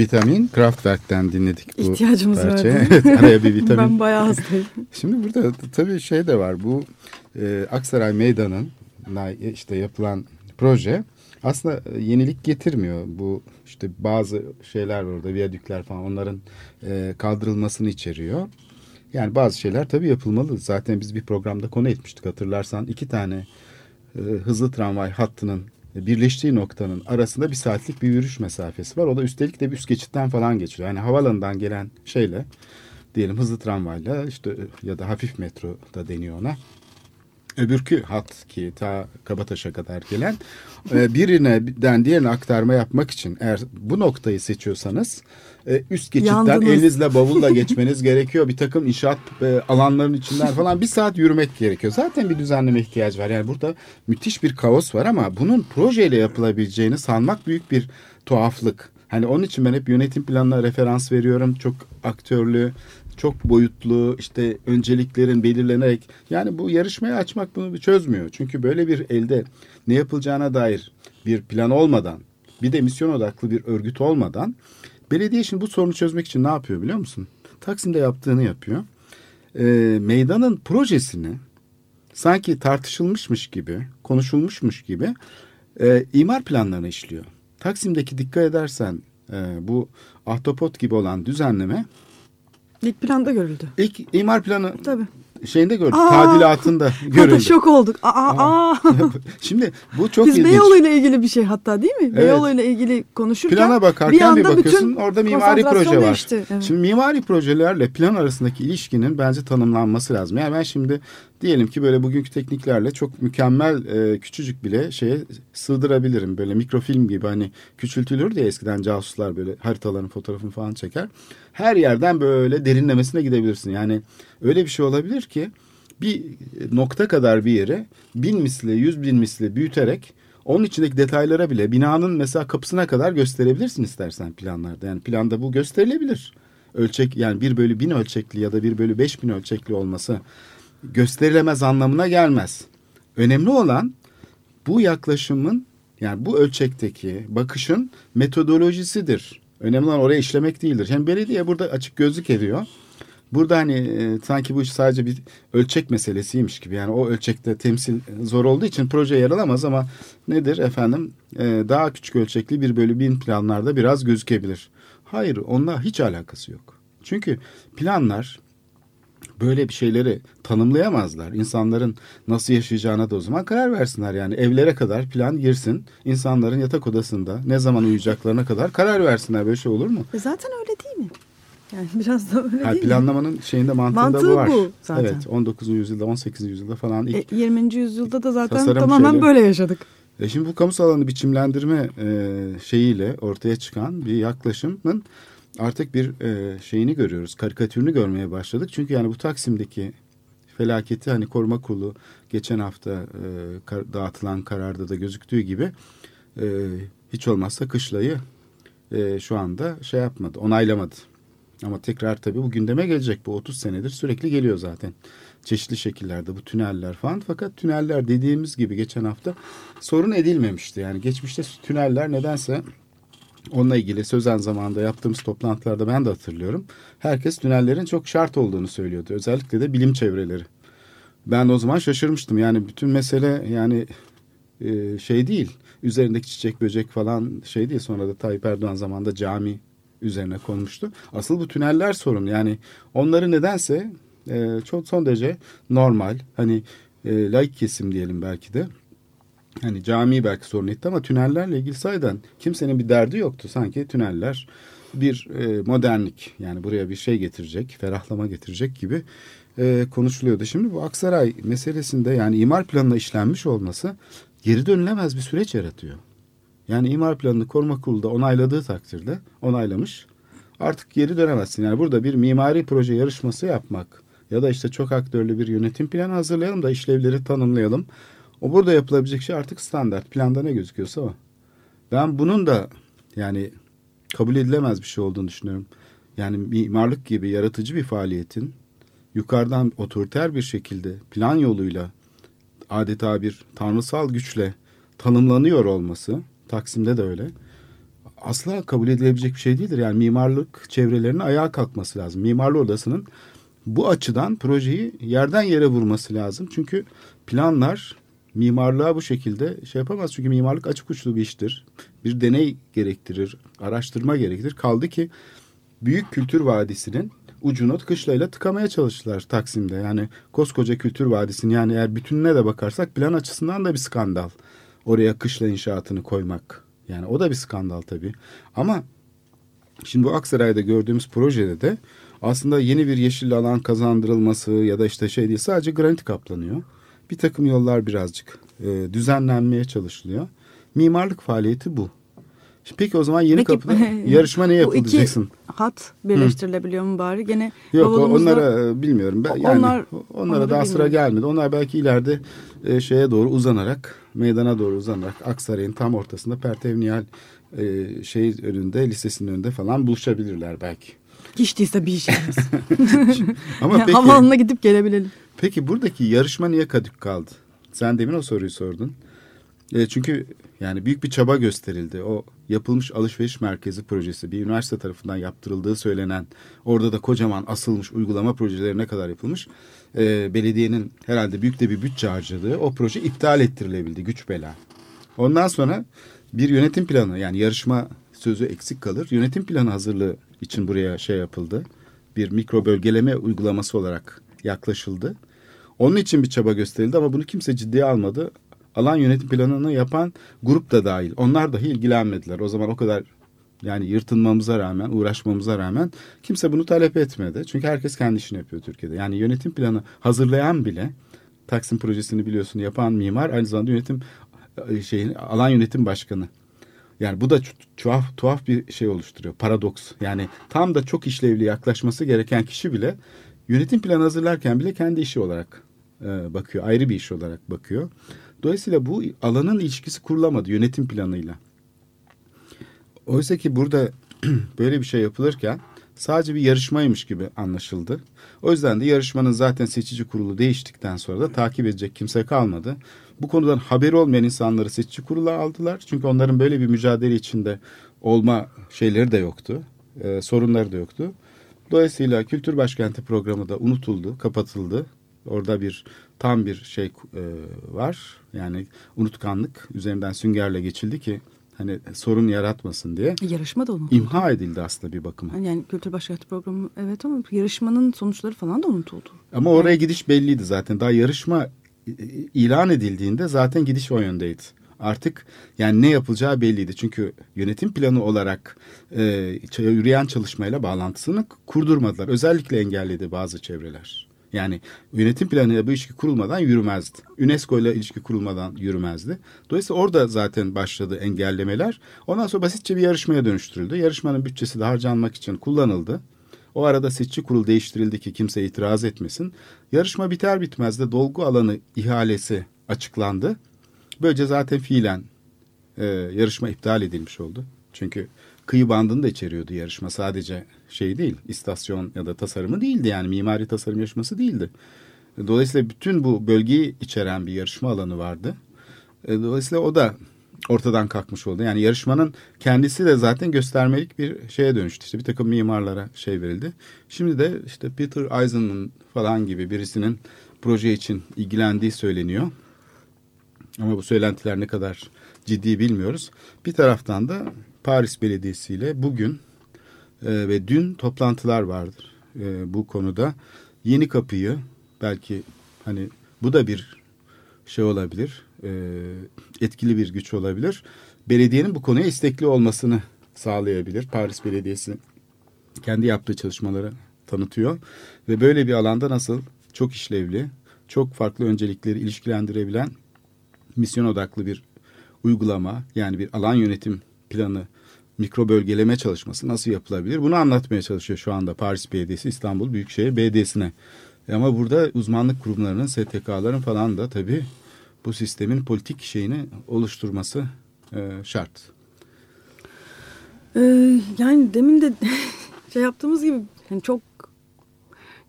E: Vitamin
C: Kraftwerk'ten dinledik bu
D: İhtiyacımız var.
C: parçayı. Evet, araya bir vitamin.
D: Ben bayağı hastayım.
C: Şimdi burada tabii şey de var. Bu e, Aksaray Meydanı'nın işte yapılan proje aslında e, yenilik getirmiyor. Bu işte bazı şeyler var orada viyadükler falan onların e, kaldırılmasını içeriyor. Yani bazı şeyler tabii yapılmalı. Zaten biz bir programda konu etmiştik hatırlarsan. iki tane e, hızlı tramvay hattının birleştiği noktanın arasında bir saatlik bir yürüyüş mesafesi var. O da üstelik de bir üst geçitten falan geçiyor. Yani havalanından gelen şeyle diyelim hızlı tramvayla işte ya da hafif metro da deniyor ona. Öbürkü hat ki ta Kabataş'a kadar gelen e, birinden diğerine aktarma yapmak için eğer bu noktayı seçiyorsanız e, üst geçitten
D: Yandınız.
C: elinizle bavulla geçmeniz gerekiyor. Bir takım inşaat e, alanlarının içinden falan bir saat yürümek gerekiyor. Zaten bir düzenleme ihtiyacı var. Yani burada müthiş bir kaos var ama bunun projeyle yapılabileceğini sanmak büyük bir tuhaflık. Hani onun için ben hep yönetim planına referans veriyorum. Çok aktörlü, çok boyutlu işte önceliklerin belirlenerek yani bu yarışmayı açmak bunu çözmüyor. Çünkü böyle bir elde ne yapılacağına dair bir plan olmadan bir de misyon odaklı bir örgüt olmadan belediye şimdi bu sorunu çözmek için ne yapıyor biliyor musun? Taksim'de yaptığını yapıyor. E, meydanın projesini sanki tartışılmışmış gibi, konuşulmuşmuş gibi e, imar planlarını işliyor. Taksim'deki dikkat edersen e, bu ahtapot gibi olan düzenleme
D: İlk planda görüldü.
C: ilk imar planı
D: Tabii.
C: şeyinde gördük.
D: Aa!
C: tadilatında
D: Hatta
C: görüldü.
D: şok olduk. Aa, aa.
C: Şimdi bu çok
D: Biz
C: ilginç.
D: Beyoğlu ile ilgili bir şey hatta değil mi?
C: Evet.
D: Beyoğlu ile ilgili konuşurken
C: Plana bakarken bir,
D: anda
C: bakıyorsun
D: bütün
C: orada mimari proje var.
D: değişti. Evet.
C: Şimdi mimari projelerle plan arasındaki ilişkinin bence tanımlanması lazım. Yani ben şimdi diyelim ki böyle bugünkü tekniklerle çok mükemmel e, küçücük bile şeye sığdırabilirim. Böyle mikrofilm gibi hani küçültülür diye eskiden casuslar böyle haritaların fotoğrafını falan çeker. Her yerden böyle derinlemesine gidebilirsin. Yani öyle bir şey olabilir ki bir nokta kadar bir yere bin misli, yüz bin misli büyüterek onun içindeki detaylara bile binanın mesela kapısına kadar gösterebilirsin istersen planlarda. Yani planda bu gösterilebilir. Ölçek yani bir bölü bin ölçekli ya da bir bölü beş bin ölçekli olması gösterilemez anlamına gelmez. Önemli olan bu yaklaşımın yani bu ölçekteki bakışın metodolojisidir. Önemli olan oraya işlemek değildir. Hem belediye burada açık gözlük ediyor. Burada hani e, sanki bu iş sadece bir ölçek meselesiymiş gibi. Yani o ölçekte temsil zor olduğu için proje yer alamaz ama nedir efendim e, daha küçük ölçekli bir bölü bin planlarda biraz gözükebilir. Hayır onunla hiç alakası yok. Çünkü planlar böyle bir şeyleri tanımlayamazlar. İnsanların nasıl yaşayacağına da o zaman karar versinler. Yani evlere kadar plan girsin. İnsanların yatak odasında ne zaman uyuyacaklarına kadar karar versinler. Böyle şey olur mu?
D: E zaten öyle değil mi? Yani biraz da öyle
C: Yani
D: değil mi?
C: planlamanın şeyinde mantığında
D: Mantığı
C: bu var.
D: bu zaten.
C: Evet 19. yüzyılda 18. yüzyılda falan ilk
D: E, 20. yüzyılda da zaten tamamen
C: şeyleri.
D: böyle yaşadık.
C: E şimdi bu kamusal alanı biçimlendirme e, şeyiyle ortaya çıkan bir yaklaşımın artık bir e, şeyini görüyoruz. Karikatürünü görmeye başladık. Çünkü yani bu Taksim'deki felaketi hani koruma kurulu geçen hafta e, kar- dağıtılan kararda da gözüktüğü gibi e, hiç olmazsa kışlayı e, şu anda şey yapmadı, onaylamadı. Ama tekrar tabii bu gündeme gelecek. Bu 30 senedir sürekli geliyor zaten. Çeşitli şekillerde bu tüneller falan. Fakat tüneller dediğimiz gibi geçen hafta sorun edilmemişti. Yani geçmişte tüneller nedense onunla ilgili sözen zamanında yaptığımız toplantılarda ben de hatırlıyorum. Herkes tünellerin çok şart olduğunu söylüyordu. Özellikle de bilim çevreleri. Ben o zaman şaşırmıştım. Yani bütün mesele yani e, şey değil. Üzerindeki çiçek böcek falan şey değil. Sonra da Tayyip Erdoğan zamanında cami üzerine konmuştu. Asıl bu tüneller sorun. Yani onları nedense e, çok son derece normal. Hani e, laik kesim diyelim belki de. Hani cami belki sorun etti ama tünellerle ilgili sayeden kimsenin bir derdi yoktu. Sanki tüneller bir e, modernlik yani buraya bir şey getirecek, ferahlama getirecek gibi e, konuşuluyordu. Şimdi bu Aksaray meselesinde yani imar planına işlenmiş olması geri dönülemez bir süreç yaratıyor. Yani imar planını koruma kurulu da onayladığı takdirde onaylamış. Artık geri dönemezsin. Yani burada bir mimari proje yarışması yapmak ya da işte çok aktörlü bir yönetim planı hazırlayalım da işlevleri tanımlayalım. O burada yapılabilecek şey artık standart. Planda ne gözüküyorsa o. Ben bunun da yani kabul edilemez bir şey olduğunu düşünüyorum. Yani mimarlık gibi yaratıcı bir faaliyetin yukarıdan otoriter bir şekilde plan yoluyla adeta bir tanrısal güçle tanımlanıyor olması Taksim'de de öyle. Asla kabul edilebilecek bir şey değildir. Yani mimarlık çevrelerinin ayağa kalkması lazım. Mimarlı odasının bu açıdan projeyi yerden yere vurması lazım. Çünkü planlar mimarlığa bu şekilde şey yapamaz. Çünkü mimarlık açık uçlu bir iştir. Bir deney gerektirir, araştırma gerektirir. Kaldı ki Büyük Kültür Vadisi'nin ucunu kışlayla tıkamaya çalıştılar Taksim'de. Yani koskoca Kültür Vadisi'nin yani eğer bütününe de bakarsak plan açısından da bir skandal. Oraya kışla inşaatını koymak. Yani o da bir skandal tabii. Ama şimdi bu Aksaray'da gördüğümüz projede de aslında yeni bir yeşil alan kazandırılması ya da işte şey değil sadece granit kaplanıyor. Bir takım yollar birazcık e, düzenlenmeye çalışılıyor. Mimarlık faaliyeti bu. Şimdi Peki o zaman yeni
D: Peki,
C: kapıda yarışma ne
D: Bu iki
C: diyeceksin?
D: hat birleştirilebiliyor mu bari? Gene
C: Yok
D: bavulumuzda-
C: onlara e, bilmiyorum. Ben, yani,
D: Onlar-
C: onlara daha sıra
D: bilmiyorum.
C: gelmedi. Onlar belki ileride e, şeye doğru uzanarak, meydana doğru uzanarak Aksaray'ın tam ortasında Pertevniyal e, şey önünde, lisesinin önünde falan buluşabilirler belki.
D: Hiç değilse bir işimiz.
C: Ama peki,
D: Havaalanına gidip gelebilelim.
C: peki buradaki yarışma niye kadük kaldı? Sen demin o soruyu sordun. E, çünkü yani büyük bir çaba gösterildi. O yapılmış alışveriş merkezi projesi bir üniversite tarafından yaptırıldığı söylenen orada da kocaman asılmış uygulama projelerine kadar yapılmış. E, belediyenin herhalde büyük de bir bütçe harcadığı o proje iptal ettirilebildi güç bela. Ondan sonra bir yönetim planı yani yarışma sözü eksik kalır. Yönetim planı hazırlığı için buraya şey yapıldı. Bir mikro bölgeleme uygulaması olarak yaklaşıldı. Onun için bir çaba gösterildi ama bunu kimse ciddiye almadı. Alan yönetim planını yapan grup da dahil. Onlar dahi ilgilenmediler. O zaman o kadar yani yırtınmamıza rağmen, uğraşmamıza rağmen kimse bunu talep etmedi. Çünkü herkes kendi işini yapıyor Türkiye'de. Yani yönetim planı hazırlayan bile Taksim projesini biliyorsun yapan mimar aynı zamanda yönetim e, şeyin alan yönetim başkanı. Yani bu da tuhaf tuhaf bir şey oluşturuyor. Paradoks. Yani tam da çok işlevli yaklaşması gereken kişi bile yönetim planı hazırlarken bile kendi işi olarak e, bakıyor. Ayrı bir iş olarak bakıyor. Dolayısıyla bu alanın ilişkisi kurulamadı yönetim planıyla. Oysa ki burada böyle bir şey yapılırken sadece bir yarışmaymış gibi anlaşıldı. O yüzden de yarışmanın zaten seçici kurulu değiştikten sonra da takip edecek kimse kalmadı. Bu konudan haberi olmayan insanları seçici kurula aldılar. Çünkü onların böyle bir mücadele içinde olma şeyleri de yoktu. E, sorunları da yoktu. Dolayısıyla Kültür Başkenti programı da unutuldu, kapatıldı. Orada bir tam bir şey e, var. Yani unutkanlık üzerinden süngerle geçildi ki hani sorun yaratmasın diye.
D: Yarışma da unutuldu.
C: İmha edildi aslında bir bakıma.
D: Yani Kültür Başkenti programı evet ama yarışmanın sonuçları falan da unutuldu.
C: Ama oraya gidiş belliydi zaten. Daha yarışma e, ilan edildiğinde zaten gidiş o yöndeydi. Artık yani ne yapılacağı belliydi. Çünkü yönetim planı olarak e, yürüyen çalışmayla bağlantısını kurdurmadılar. Özellikle engelledi bazı çevreler. Yani yönetim planıyla bu ilişki kurulmadan yürümezdi. UNESCO ile ilişki kurulmadan yürümezdi. Dolayısıyla orada zaten başladı engellemeler. Ondan sonra basitçe bir yarışmaya dönüştürüldü. Yarışmanın bütçesi de harcanmak için kullanıldı. O arada seçici kurul değiştirildi ki kimse itiraz etmesin. Yarışma biter bitmez de dolgu alanı ihalesi açıklandı. Böylece zaten fiilen e, yarışma iptal edilmiş oldu. Çünkü kıyı bandını da içeriyordu yarışma. Sadece şey değil, istasyon ya da tasarımı değildi yani mimari tasarım yarışması değildi. Dolayısıyla bütün bu bölgeyi içeren bir yarışma alanı vardı. E, dolayısıyla o da ortadan kalkmış oldu. Yani yarışmanın kendisi de zaten göstermelik bir şeye dönüştü. İşte bir takım mimarlara şey verildi. Şimdi de işte Peter Eisenman falan gibi birisinin proje için ilgilendiği söyleniyor. Ama bu söylentiler ne kadar ciddi bilmiyoruz. Bir taraftan da Paris Belediyesi ile bugün e, ve dün toplantılar vardır e, bu konuda. Yeni kapıyı belki hani bu da bir şey olabilir, e, etkili bir güç olabilir. Belediyenin bu konuya istekli olmasını sağlayabilir. Paris Belediyesi kendi yaptığı çalışmaları tanıtıyor ve böyle bir alanda nasıl çok işlevli, çok farklı öncelikleri ilişkilendirebilen misyon odaklı bir uygulama yani bir alan yönetim planı mikro bölgeleme çalışması nasıl yapılabilir? Bunu anlatmaya çalışıyor şu anda Paris Belediyesi İstanbul Büyükşehir Belediyesi'ne. E ama burada uzmanlık kurumlarının, STK'ların falan da tabii bu sistemin politik şeyini oluşturması e, şart.
D: Ee, yani demin de şey yaptığımız gibi yani çok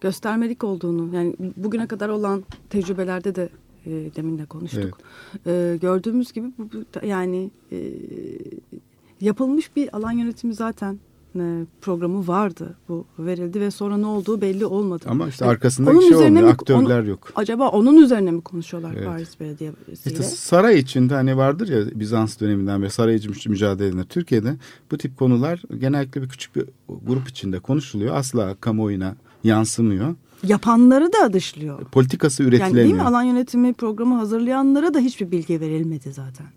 D: göstermelik olduğunu yani bugüne kadar olan tecrübelerde de e, demin de konuştuk. Evet. E, gördüğümüz gibi bu, bu yani e, yapılmış bir alan yönetimi zaten e, programı vardı. Bu verildi ve sonra ne olduğu belli olmadı.
C: Ama işte arkasında bir şey olmuyor. Mi, aktörler
D: onu,
C: yok.
D: Acaba onun üzerine mi konuşuyorlar evet. Paris Belediyesi'yle?
C: İşte saray içinde hani vardır ya Bizans döneminden beri saraycı mücadelelerinde Türkiye'de bu tip konular genellikle bir küçük bir grup içinde konuşuluyor. Asla kamuoyuna yansımıyor.
D: Yapanları da dışlıyor.
C: Politikası üretilemiyor. Yani
D: değil mi? Alan yönetimi programı hazırlayanlara da hiçbir bilgi verilmedi zaten.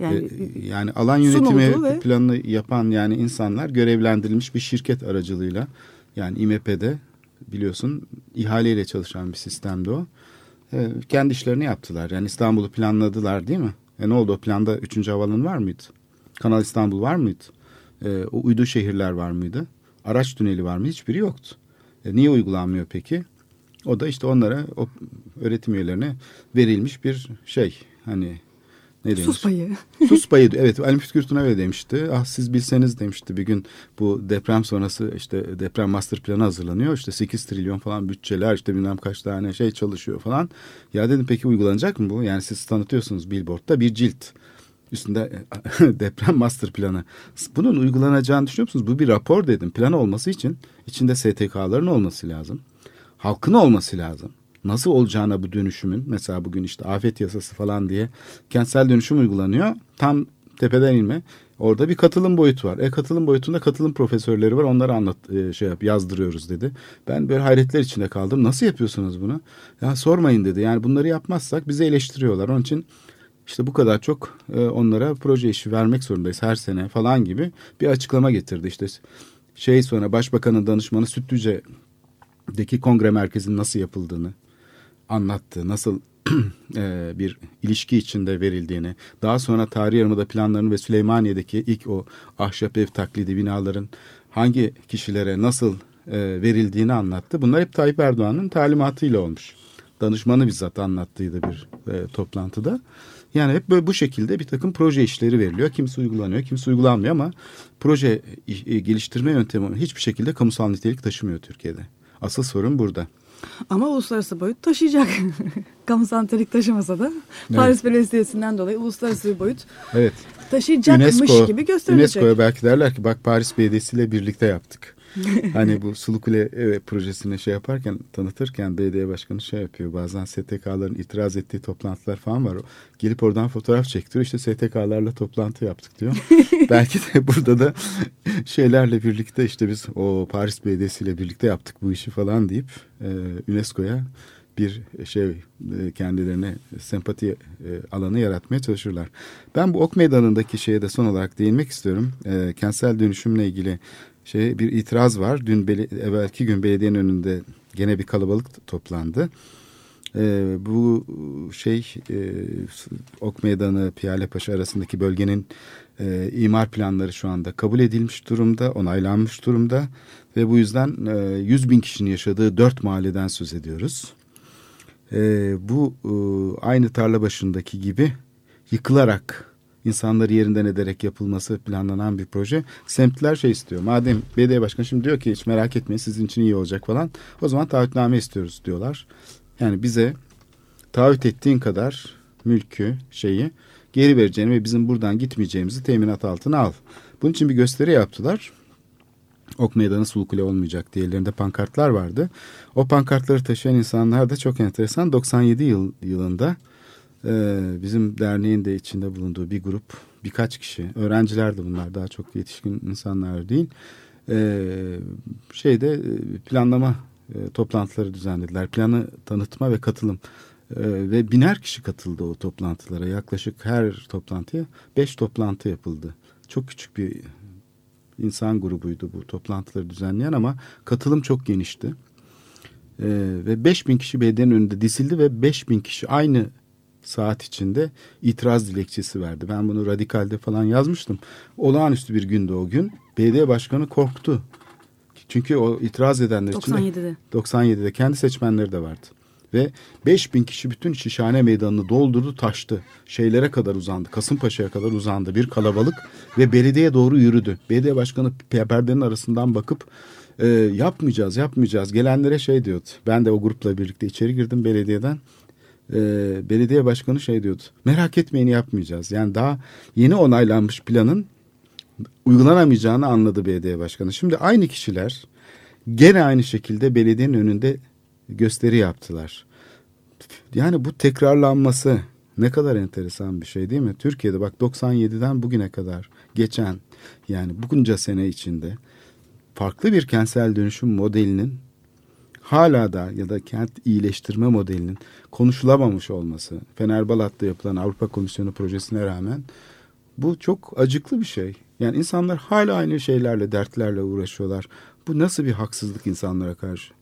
C: Yani, yani alan yönetimi ve... planını yapan yani insanlar görevlendirilmiş bir şirket aracılığıyla yani İMP'de biliyorsun ihaleyle çalışan bir sistemdi o. E, kendi işlerini yaptılar. Yani İstanbul'u planladılar değil mi? E ne oldu o planda 3. havalanı var mıydı? Kanal İstanbul var mıydı? E, o uydu şehirler var mıydı? Araç tüneli var mı? Hiçbiri yoktu. E, niye uygulanmıyor peki? O da işte onlara o öğretim üyelerine verilmiş bir şey. Hani
D: ne demiş? Sus payı.
C: Sus payı. Evet Ali Müftü öyle demişti. Ah siz bilseniz demişti bir gün bu deprem sonrası işte deprem master planı hazırlanıyor. İşte 8 trilyon falan bütçeler işte bilmem kaç tane şey çalışıyor falan. Ya dedim peki uygulanacak mı bu? Yani siz tanıtıyorsunuz billboardda bir cilt. Üstünde deprem master planı. Bunun uygulanacağını düşünüyor musunuz? Bu bir rapor dedim. Plan olması için içinde STK'ların olması lazım. Halkın olması lazım nasıl olacağına bu dönüşümün mesela bugün işte afet yasası falan diye kentsel dönüşüm uygulanıyor. Tam tepeden inme. Orada bir katılım boyutu var. E katılım boyutunda katılım profesörleri var. Onları anlat e, şey yap yazdırıyoruz dedi. Ben böyle hayretler içinde kaldım. Nasıl yapıyorsunuz bunu? Ya sormayın dedi. Yani bunları yapmazsak bizi eleştiriyorlar. Onun için işte bu kadar çok e, onlara proje işi vermek zorundayız her sene falan gibi bir açıklama getirdi. İşte şey sonra başbakanın danışmanı Sütlüce'deki kongre merkezinin nasıl yapıldığını anlattı. Nasıl e, bir ilişki içinde verildiğini, daha sonra Tarih Yarımada planlarını ve Süleymaniye'deki ilk o ahşap ev taklidi binaların hangi kişilere nasıl e, verildiğini anlattı. Bunlar hep Tayyip Erdoğan'ın talimatıyla olmuş. Danışmanı bizzat anlattıydı bir e, toplantıda. Yani hep böyle bu şekilde bir takım proje işleri veriliyor. Kimisi uygulanıyor, kimisi uygulanmıyor ama proje geliştirme yöntemi hiçbir şekilde kamusal nitelik taşımıyor Türkiye'de. Asıl sorun burada.
D: Ama uluslararası boyut taşıyacak. Kamusal nitelik taşımasa da Paris Belediyesi'nden dolayı uluslararası bir boyut
C: Evet.
D: taşıyacakmış
C: UNESCO,
D: gibi gösterilecek.
C: UNESCO'ya belki derler ki bak Paris Belediyesi ile birlikte yaptık. hani bu Sulukule evet, projesini şey yaparken tanıtırken belediye başkanı şey yapıyor. Bazen STK'ların itiraz ettiği toplantılar falan var. Gelip oradan fotoğraf çektiriyor. İşte STK'larla toplantı yaptık diyor. belki de burada da şeylerle birlikte işte biz o Paris Belediyesi ile birlikte yaptık bu işi falan deyip e, UNESCO'ya bir şey e, kendilerine sempati e, alanı yaratmaya çalışırlar. Ben bu ok meydanındaki şeye de son olarak değinmek istiyorum. E, kentsel dönüşümle ilgili şey bir itiraz var. Dün evvelki gün belediyenin önünde gene bir kalabalık toplandı. E, bu şey e, Ok Meydanı Piyale Paşa arasındaki bölgenin e, imar planları şu anda kabul edilmiş durumda, onaylanmış durumda ve bu yüzden e, 100 bin kişinin yaşadığı dört mahalleden söz ediyoruz. E, bu e, aynı tarla başındaki gibi yıkılarak insanları yerinden ederek yapılması planlanan bir proje. Semtler şey istiyor. Madem belediye başkanı şimdi diyor ki hiç merak etmeyin sizin için iyi olacak falan. O zaman taahhütname istiyoruz diyorlar. Yani bize taahhüt ettiğin kadar mülkü şeyi geri vereceğini ve bizim buradan gitmeyeceğimizi teminat altına al. Bunun için bir gösteri yaptılar. Ok meydanı Sulukule olmayacak diye ellerinde pankartlar vardı. O pankartları taşıyan insanlar da çok enteresan. 97 yıl, yılında e, bizim derneğin de içinde bulunduğu bir grup birkaç kişi öğrenciler de bunlar daha çok yetişkin insanlar değil. E, şeyde e, planlama e, toplantıları düzenlediler. Planı tanıtma ve katılım e, ve biner kişi katıldı o toplantılara. Yaklaşık her toplantıya beş toplantı yapıldı. Çok küçük bir insan grubuydu bu toplantıları düzenleyen ama katılım çok genişti. Ee, ve 5000 kişi belediyenin önünde dizildi ve 5000 kişi aynı saat içinde itiraz dilekçesi verdi. Ben bunu radikalde falan yazmıştım. Olağanüstü bir gündü o gün. Belediye başkanı korktu. Çünkü o itiraz edenler
D: 97'de.
C: içinde 97'de kendi seçmenleri de vardı. Ve 5000 kişi bütün Şişhane Meydanı'nı doldurdu taştı. Şeylere kadar uzandı. Kasımpaşa'ya kadar uzandı bir kalabalık ve belediye doğru yürüdü. Belediye başkanı perdenin arasından bakıp e, yapmayacağız yapmayacağız. Gelenlere şey diyordu. Ben de o grupla birlikte içeri girdim belediyeden. E, belediye başkanı şey diyordu. Merak etmeyin yapmayacağız. Yani daha yeni onaylanmış planın uygulanamayacağını anladı belediye başkanı. Şimdi aynı kişiler gene aynı şekilde belediyenin önünde gösteri yaptılar. Yani bu tekrarlanması ne kadar enteresan bir şey değil mi? Türkiye'de bak 97'den bugüne kadar geçen yani bunca sene içinde farklı bir kentsel dönüşüm modelinin hala da ya da kent iyileştirme modelinin konuşulamamış olması Fenerbalat'ta yapılan Avrupa Komisyonu projesine rağmen bu çok acıklı bir şey. Yani insanlar hala aynı şeylerle, dertlerle uğraşıyorlar. Bu nasıl bir haksızlık insanlara karşı?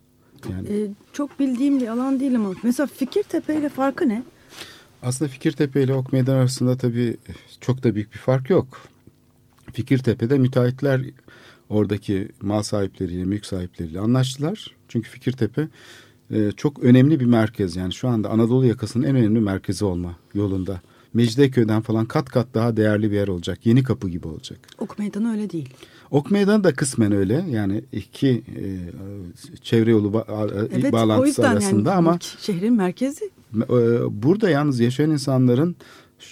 D: Yani. Ee, çok bildiğim bir alan değil ama mesela Fikirtepe ile farkı ne?
C: Aslında Fikirtepe ile Ok Meydan arasında tabii çok da büyük bir fark yok. Fikirtepe'de müteahhitler oradaki mal sahipleriyle, mülk sahipleriyle anlaştılar. Çünkü Fikirtepe e, çok önemli bir merkez. Yani şu anda Anadolu yakasının en önemli merkezi olma yolunda. Mecidiyeköy'den falan kat kat daha değerli bir yer olacak. Yeni kapı gibi olacak.
D: Ok Meydanı öyle değil.
C: Ok Meydanı da kısmen öyle. Yani iki e, çevre yolu ba
D: evet,
C: bağlantısı arasında
D: yani,
C: ama
D: şehrin merkezi.
C: E, burada yalnız yaşayan insanların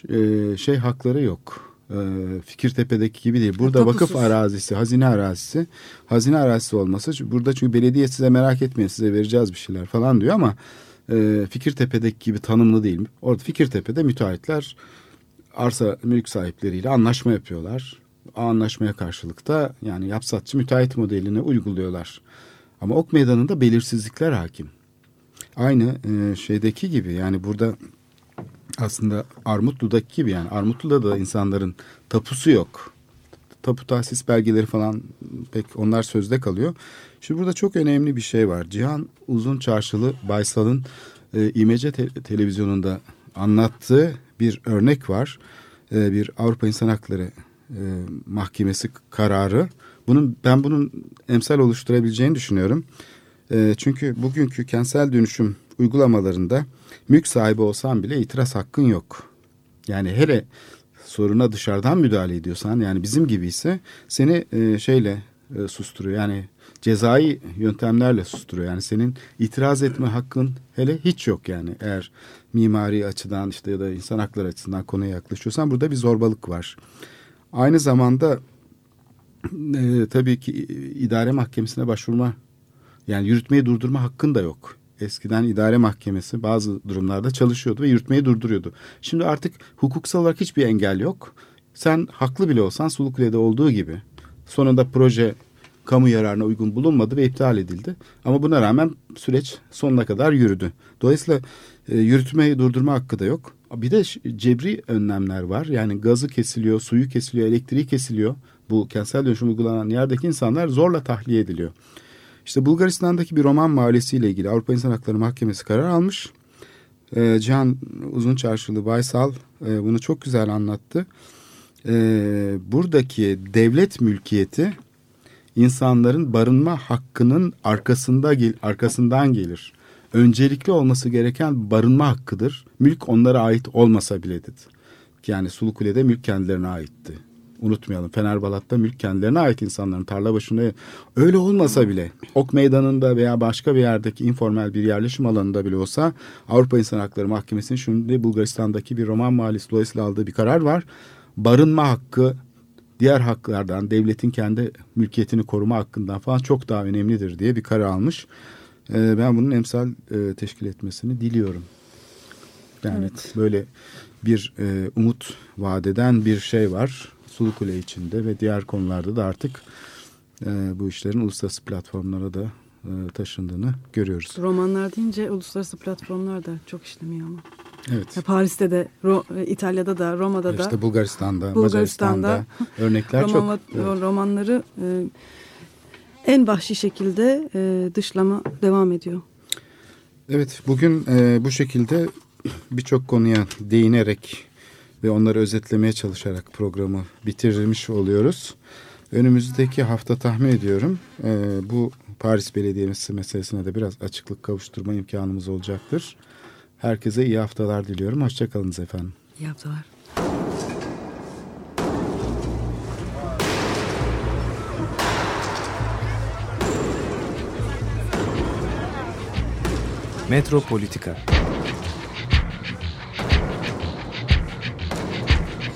C: e, şey hakları yok. E, Fikirtepe'deki gibi değil. Burada Tapusuz. vakıf arazisi, hazine arazisi. Hazine arazisi olması. Burada çünkü belediye size merak etmeyin size vereceğiz bir şeyler falan diyor ama e, Fikirtepe'deki gibi tanımlı değil. Orada Fikirtepe'de müteahhitler arsa mülk sahipleriyle anlaşma yapıyorlar anlaşmaya karşılık da yani yapsatçı müteahhit modelini uyguluyorlar. Ama ok meydanında belirsizlikler hakim. Aynı e, şeydeki gibi yani burada aslında Armutlu'daki gibi yani Armutlu'da da insanların tapusu yok. Tapu tahsis belgeleri falan pek onlar sözde kalıyor. Şimdi burada çok önemli bir şey var. Cihan Uzun Çarşılı Baysal'ın e, İmece te televizyonunda anlattığı bir örnek var. E, bir Avrupa İnsan Hakları e, Mahkemesi kararı. Bunun ben bunun emsal oluşturabileceğini düşünüyorum. E, çünkü bugünkü kentsel dönüşüm uygulamalarında mülk sahibi olsan bile itiraz hakkın yok. Yani hele soruna dışarıdan müdahale ediyorsan yani bizim gibi ise seni e, şeyle e, susturuyor. Yani cezai yöntemlerle susturuyor. Yani senin itiraz etme hakkın hele hiç yok yani. Eğer mimari açıdan işte ya da insan hakları açısından konuya yaklaşıyorsan burada bir zorbalık var. Aynı zamanda e, tabii ki idare mahkemesine başvurma yani yürütmeyi durdurma hakkın da yok. Eskiden idare mahkemesi bazı durumlarda çalışıyordu ve yürütmeyi durduruyordu. Şimdi artık hukuksal olarak hiçbir engel yok. Sen haklı bile olsan Sulukule'de olduğu gibi sonunda proje kamu yararına uygun bulunmadı ve iptal edildi. Ama buna rağmen süreç sonuna kadar yürüdü. Dolayısıyla e, yürütmeyi durdurma hakkı da yok. Bir de cebri önlemler var. Yani gazı kesiliyor, suyu kesiliyor, elektriği kesiliyor. Bu kentsel dönüşüm uygulanan yerdeki insanlar zorla tahliye ediliyor. İşte Bulgaristan'daki bir roman mahallesiyle ilgili Avrupa İnsan Hakları Mahkemesi karar almış. E, Cihan Uzunçarşılı Baysal e, bunu çok güzel anlattı. E, buradaki devlet mülkiyeti insanların barınma hakkının arkasında gel, arkasından gelir. Öncelikli olması gereken barınma hakkıdır. Mülk onlara ait olmasa bile dedi. Yani Sulukule'de mülk kendilerine aitti. Unutmayalım Fenerbalat'ta mülk kendilerine ait insanların tarla başında öyle olmasa bile Ok Meydanı'nda veya başka bir yerdeki informal bir yerleşim alanında bile olsa Avrupa İnsan Hakları Mahkemesi'nin şimdi Bulgaristan'daki bir roman mahallesi dolayısıyla aldığı bir karar var. Barınma hakkı diğer haklardan devletin kendi mülkiyetini koruma hakkından falan çok daha önemlidir diye bir karar almış. Ee, ben bunun emsal e, teşkil etmesini diliyorum. Yani evet. böyle bir e, umut vadeden bir şey var. Sulukule içinde ve diğer konularda da artık e, bu işlerin uluslararası platformlara da e, taşındığını görüyoruz.
D: Romanlar deyince uluslararası platformlar da çok işlemiyor ama.
C: Evet.
D: Paris'te de, e, İtalya'da da, Roma'da da.
C: İşte Bulgaristan'da, Bulgaristan'da örnekler
D: roman,
C: çok.
D: Evet. Romanları e, en vahşi şekilde e, dışlama devam ediyor.
C: Evet, bugün e, bu şekilde birçok konuya değinerek ve onları özetlemeye çalışarak programı bitirmiş oluyoruz. Önümüzdeki hafta tahmin ediyorum e, bu Paris Belediyesi meselesine de biraz açıklık kavuşturma imkanımız olacaktır. Herkese iyi haftalar diliyorum. Hoşçakalınız efendim.
D: İyi haftalar.
F: Metropolitika